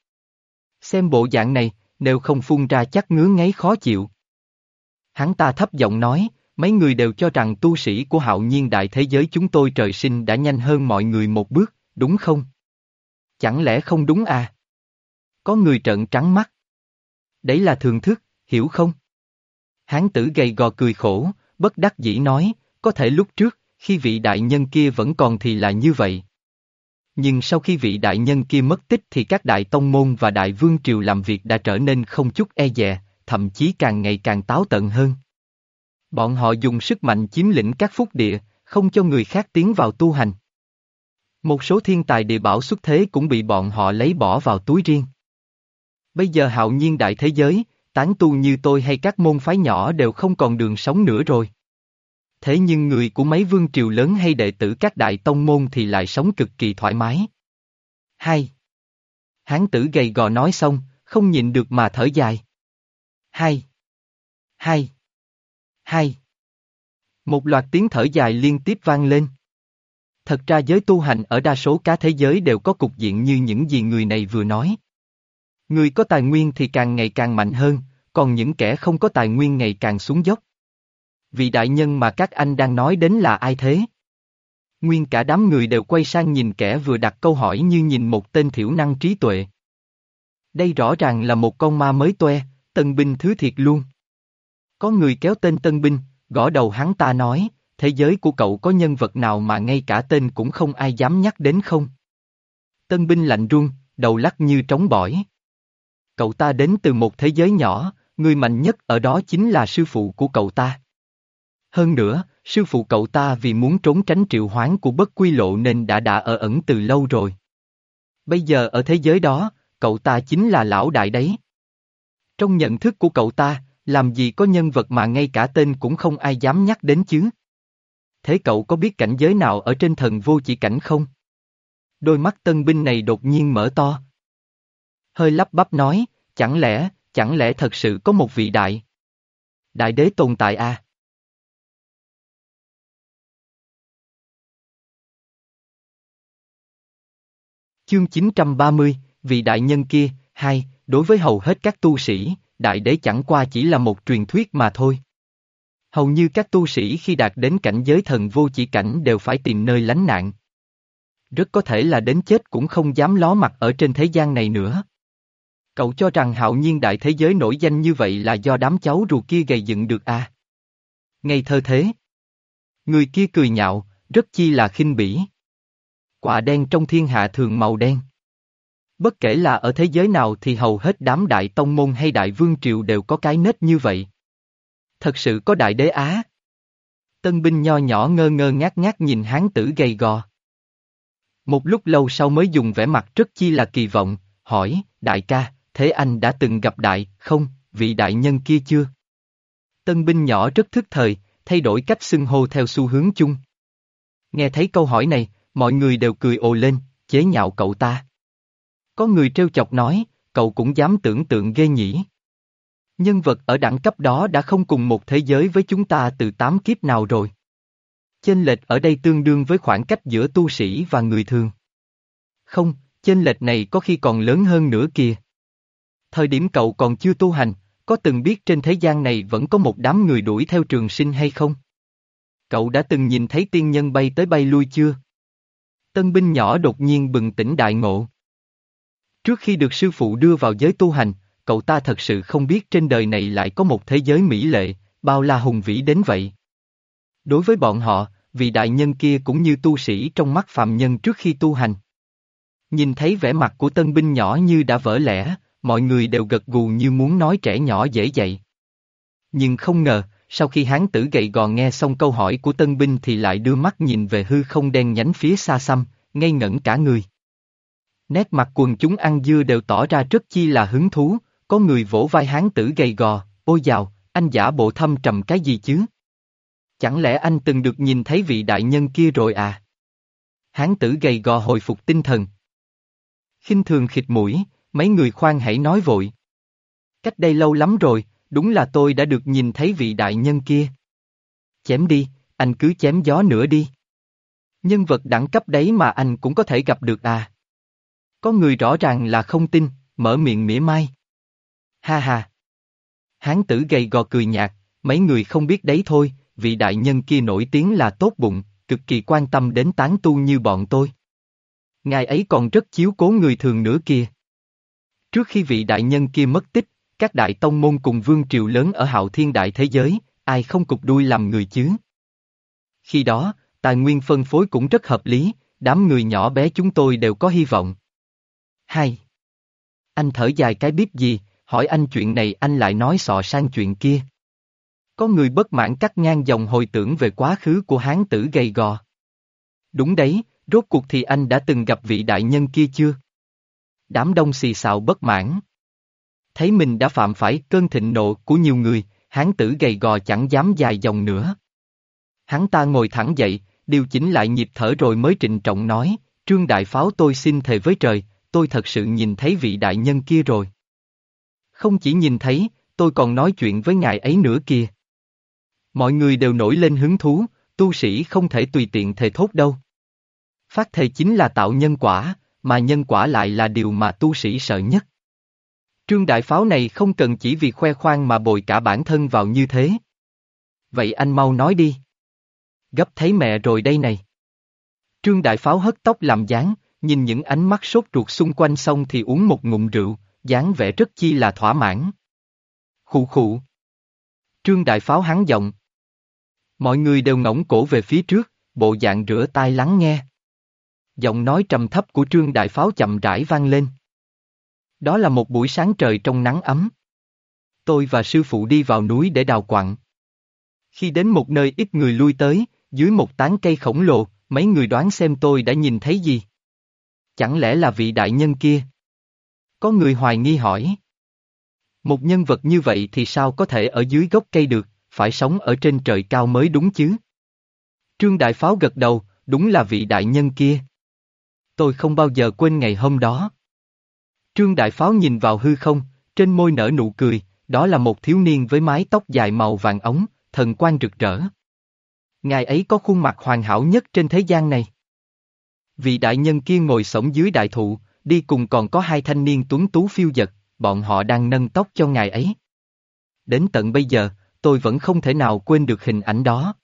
Xem bộ dạng này, nếu không phun ra chắc ngứa ngáy khó chịu. Hắn ta thấp giọng nói, mấy người đều cho rằng tu sĩ của hạo nhiên đại thế giới chúng tôi trời sinh đã nhanh hơn mọi người một bước, đúng không? Chẳng lẽ không đúng à? Có người trợn trắng mắt. Đấy là thường thức, hiểu không? Hán tử gầy gò cười khổ, bất đắc dĩ nói, có thể lúc trước, khi vị đại nhân kia vẫn còn thì là như vậy. Nhưng sau khi vị đại nhân kia mất tích thì các đại tông môn và đại vương triều làm việc đã trở nên không chút e dè, thậm chí càng ngày càng táo tận hơn. Bọn họ dùng sức mạnh chiếm lĩnh các phúc địa, không cho người khác tiến vào tu hành. Một số thiên tài địa bảo xuất thế cũng bị bọn họ lấy bỏ vào túi riêng. Bây giờ hạo nhiên đại thế giới, tán tu như tôi hay các môn phái nhỏ đều không còn đường sống nữa rồi. Thế nhưng người của mấy vương triều lớn hay đệ tử các đại tông môn thì lại sống cực kỳ thoải mái. Hai. Hán tử gầy gò nói xong, không nhịn được mà thở dài. Hai. Hai. Hai. Một loạt tiếng thở dài liên tiếp vang lên. Thật ra giới tu hành ở đa số cá thế giới đều có cục diện như những gì người này vừa nói. Người có tài nguyên thì càng ngày càng mạnh hơn, còn những kẻ không có tài nguyên ngày càng xuống dốc. Vị đại nhân mà các anh đang nói đến là ai thế? Nguyên cả đám người đều quay sang nhìn kẻ vừa đặt câu hỏi như nhìn một tên thiểu năng trí tuệ. Đây rõ ràng là một con ma mới toe, tân binh thứ thiệt luôn. Có người kéo tên tân binh, gõ đầu hắn ta nói, thế giới của cậu có nhân vật nào mà ngay cả tên cũng không ai dám nhắc đến không? Tân binh lạnh run, đầu lắc như trống bỏi. Cậu ta đến từ một thế giới nhỏ, người mạnh nhất ở đó chính là sư phụ của cậu ta. Hơn nữa, sư phụ cậu ta vì muốn trốn tránh triệu hoán của bất quy lộ nên đã đã ở ẩn từ lâu rồi. Bây giờ ở thế giới đó, cậu ta chính là lão đại đấy. Trong nhận thức của cậu ta, làm gì có nhân vật mà ngay cả tên cũng không ai dám nhắc đến chứ? Thế cậu có biết cảnh giới nào ở trên thần vô chỉ cảnh không? Đôi mắt tân binh này đột nhiên mở to. Hơi lắp bắp nói, chẳng lẽ, chẳng lẽ thật sự có một vị đại? Đại đế tồn tại à? Chương 930, vị đại nhân kia, hai, đối với hầu hết các tu sĩ, đại đế chẳng qua chỉ là một truyền thuyết mà thôi. Hầu như các tu sĩ khi đạt đến cảnh giới thần vô chỉ cảnh đều phải tìm nơi lánh nạn. Rất có thể là đến chết cũng không dám ló mặt ở trên thế gian này nữa. Cậu cho rằng hạo nhiên đại thế giới nổi danh như vậy là do đám cháu ruột kia gầy dựng được à? Ngay thơ thế. Người kia cười nhạo, rất chi là khinh bỉ. Quả đen trong thiên hạ thường màu đen. Bất kể là ở thế giới nào thì hầu hết đám đại tông môn hay đại vương triều đều có cái nết như vậy. Thật sự có đại đế Á. Tân binh nho nhỏ ngơ ngơ ngác ngác nhìn hán tử gầy gò. Một lúc lâu sau mới dùng vẻ mặt rất chi là kỳ vọng, hỏi, đại ca, thế anh đã từng gặp đại, không, vị đại nhân kia chưa? Tân binh nhỏ rất thức thời, thay đổi cách xưng hô theo xu hướng chung. Nghe thấy câu hỏi này, mọi người đều cười ồ lên, chế nhạo cậu ta. Có người trêu chọc nói, cậu cũng dám tưởng tượng ghê nhỉ. Nhân vật ở đẳng cấp đó đã không cùng một thế giới với chúng ta từ tám kiếp nào rồi. Chênh lệch ở đây tương đương với khoảng cách giữa tu sĩ và người thường. Không, chênh lệch này có khi còn lớn hơn nữa kìa. Thời điểm cậu còn chưa tu hành, có từng biết trên thế gian này vẫn có một đám người đuổi theo trường sinh hay không? Cậu đã từng nhìn thấy tiên nhân bay tới bay lui chưa? Tân binh nhỏ đột nhiên bừng tỉnh đại ngộ. Trước khi được sư phụ đưa vào giới tu hành, cậu ta thật sự không biết trên đời này lại có một thế giới mỹ lệ, bao la hùng vĩ đến vậy. Đối với bọn họ, vị đại nhân kia cũng như tu sĩ trong mắt phạm nhân trước khi tu hành. Nhìn thấy vẻ mặt của tân binh nhỏ như đã vỡ lẽ, mọi người đều gật gù như muốn nói trẻ nhỏ dễ dậy. Nhưng không ngờ, sau khi hán tử gậy gò nghe xong câu hỏi của tân binh thì lại đưa mắt nhìn về hư không đen nhánh phía xa xăm, ngây ngẩn cả người. Nét mặt quần chúng ăn dưa đều tỏ ra rất chi là hứng thú, có người vỗ vai hán tử gầy gò, ôi dào, anh giả bộ thâm trầm cái gì chứ? Chẳng lẽ anh từng được nhìn thấy vị đại nhân kia rồi à? Hán tử gầy gò hồi phục tinh thần. khinh thường khịt mũi, mấy người khoan hãy nói vội. Cách đây lâu lắm rồi, đúng là tôi đã được nhìn thấy vị đại nhân kia. Chém đi, anh cứ chém gió nữa đi. Nhân vật đẳng cấp đấy mà anh cũng có thể gặp được à. Có người rõ ràng là không tin, mở miệng mỉa mai. Ha ha. Hán tử gầy gò cười nhạt, mấy người không biết đấy thôi, vị đại nhân kia nổi tiếng là tốt bụng, cực kỳ quan tâm đến tán tu như bọn tôi. Ngài ấy còn rất chiếu cố người thường nữa kia. Trước khi vị đại nhân kia mất tích, các đại tông môn cùng vương triều lớn ở hạo thiên đại thế giới, ai không cục đuôi làm người chứ? Khi đó, tài nguyên phân phối cũng rất hợp lý, đám người nhỏ bé chúng tôi đều có hy vọng. Hai. Anh thở dài cái biết gì, hỏi anh chuyện này anh lại nói sọ sang chuyện kia. Có người bất mãn cắt ngang dòng hồi tưởng về quá khứ của hán tử gầy gò. Đúng đấy, rốt cuộc thì anh đã từng gặp vị đại nhân kia chưa? Đám đông xì xào bất mãn. Thấy mình đã phạm phải cơn thịnh nộ của nhiều người, hán tử gầy gò chẳng dám dài dòng nữa. Hắn ta ngồi thẳng dậy, điều chỉnh lại nhịp thở rồi mới trịnh trọng nói, Trương Đại Pháo tôi xin thề với trời, tôi thật sự nhìn thấy vị đại nhân kia rồi. Không chỉ nhìn thấy, tôi còn nói chuyện với ngài ấy nữa kia. Mọi người đều nổi lên hứng thú, tu sĩ không thể tùy tiện thề thốt đâu. Phát thề chính là tạo nhân quả, mà nhân quả lại là điều mà tu sĩ sợ nhất. Trương Đại Pháo này không cần chỉ vì khoe khoang mà bồi cả bản thân vào như thế. Vậy anh mau nói đi. Gấp thấy mẹ rồi đây này. Trương Đại Pháo hất tóc làm dáng, nhìn những ánh mắt sốt ruột xung quanh xong thì uống một ngụm rượu, dáng vẻ rất chi là thỏa mãn. Khụ khụ. Trương Đại Pháo hắn giọng. Mọi người đều ngỗng cổ về phía trước, bộ dạng rửa tai lắng nghe. Giọng nói trầm thấp của Trương Đại Pháo chậm rãi vang lên. Đó là một buổi sáng trời trong nắng ấm. Tôi và sư phụ đi vào núi để đào quặng. Khi đến một nơi ít người lui tới, dưới một tán cây khổng lồ, mấy người đoán xem tôi đã nhìn thấy gì. Chẳng lẽ là vị đại nhân kia? Có người hoài nghi hỏi. Một nhân vật như vậy thì sao có thể ở dưới gốc cây được, phải sống ở trên trời cao mới đúng chứ? Trương Đại Pháo gật đầu, đúng là vị đại nhân kia. Tôi không bao giờ quên ngày hôm đó. Trương Đại Pháo nhìn vào hư không, trên môi nở nụ cười, đó là một thiếu niên với mái tóc dài màu vàng ống, thần quan rực rỡ. Ngài ấy có khuôn mặt hoàn hảo nhất trên thế gian này. Vị đại nhân kia ngồi sổng dưới đại thụ, đi cùng còn có hai thanh niên tuấn tú phiêu dật, bọn họ đang nâng tóc cho ngài ấy. Đến tận bây giờ, tôi vẫn không thể nào quên được hình ảnh đó.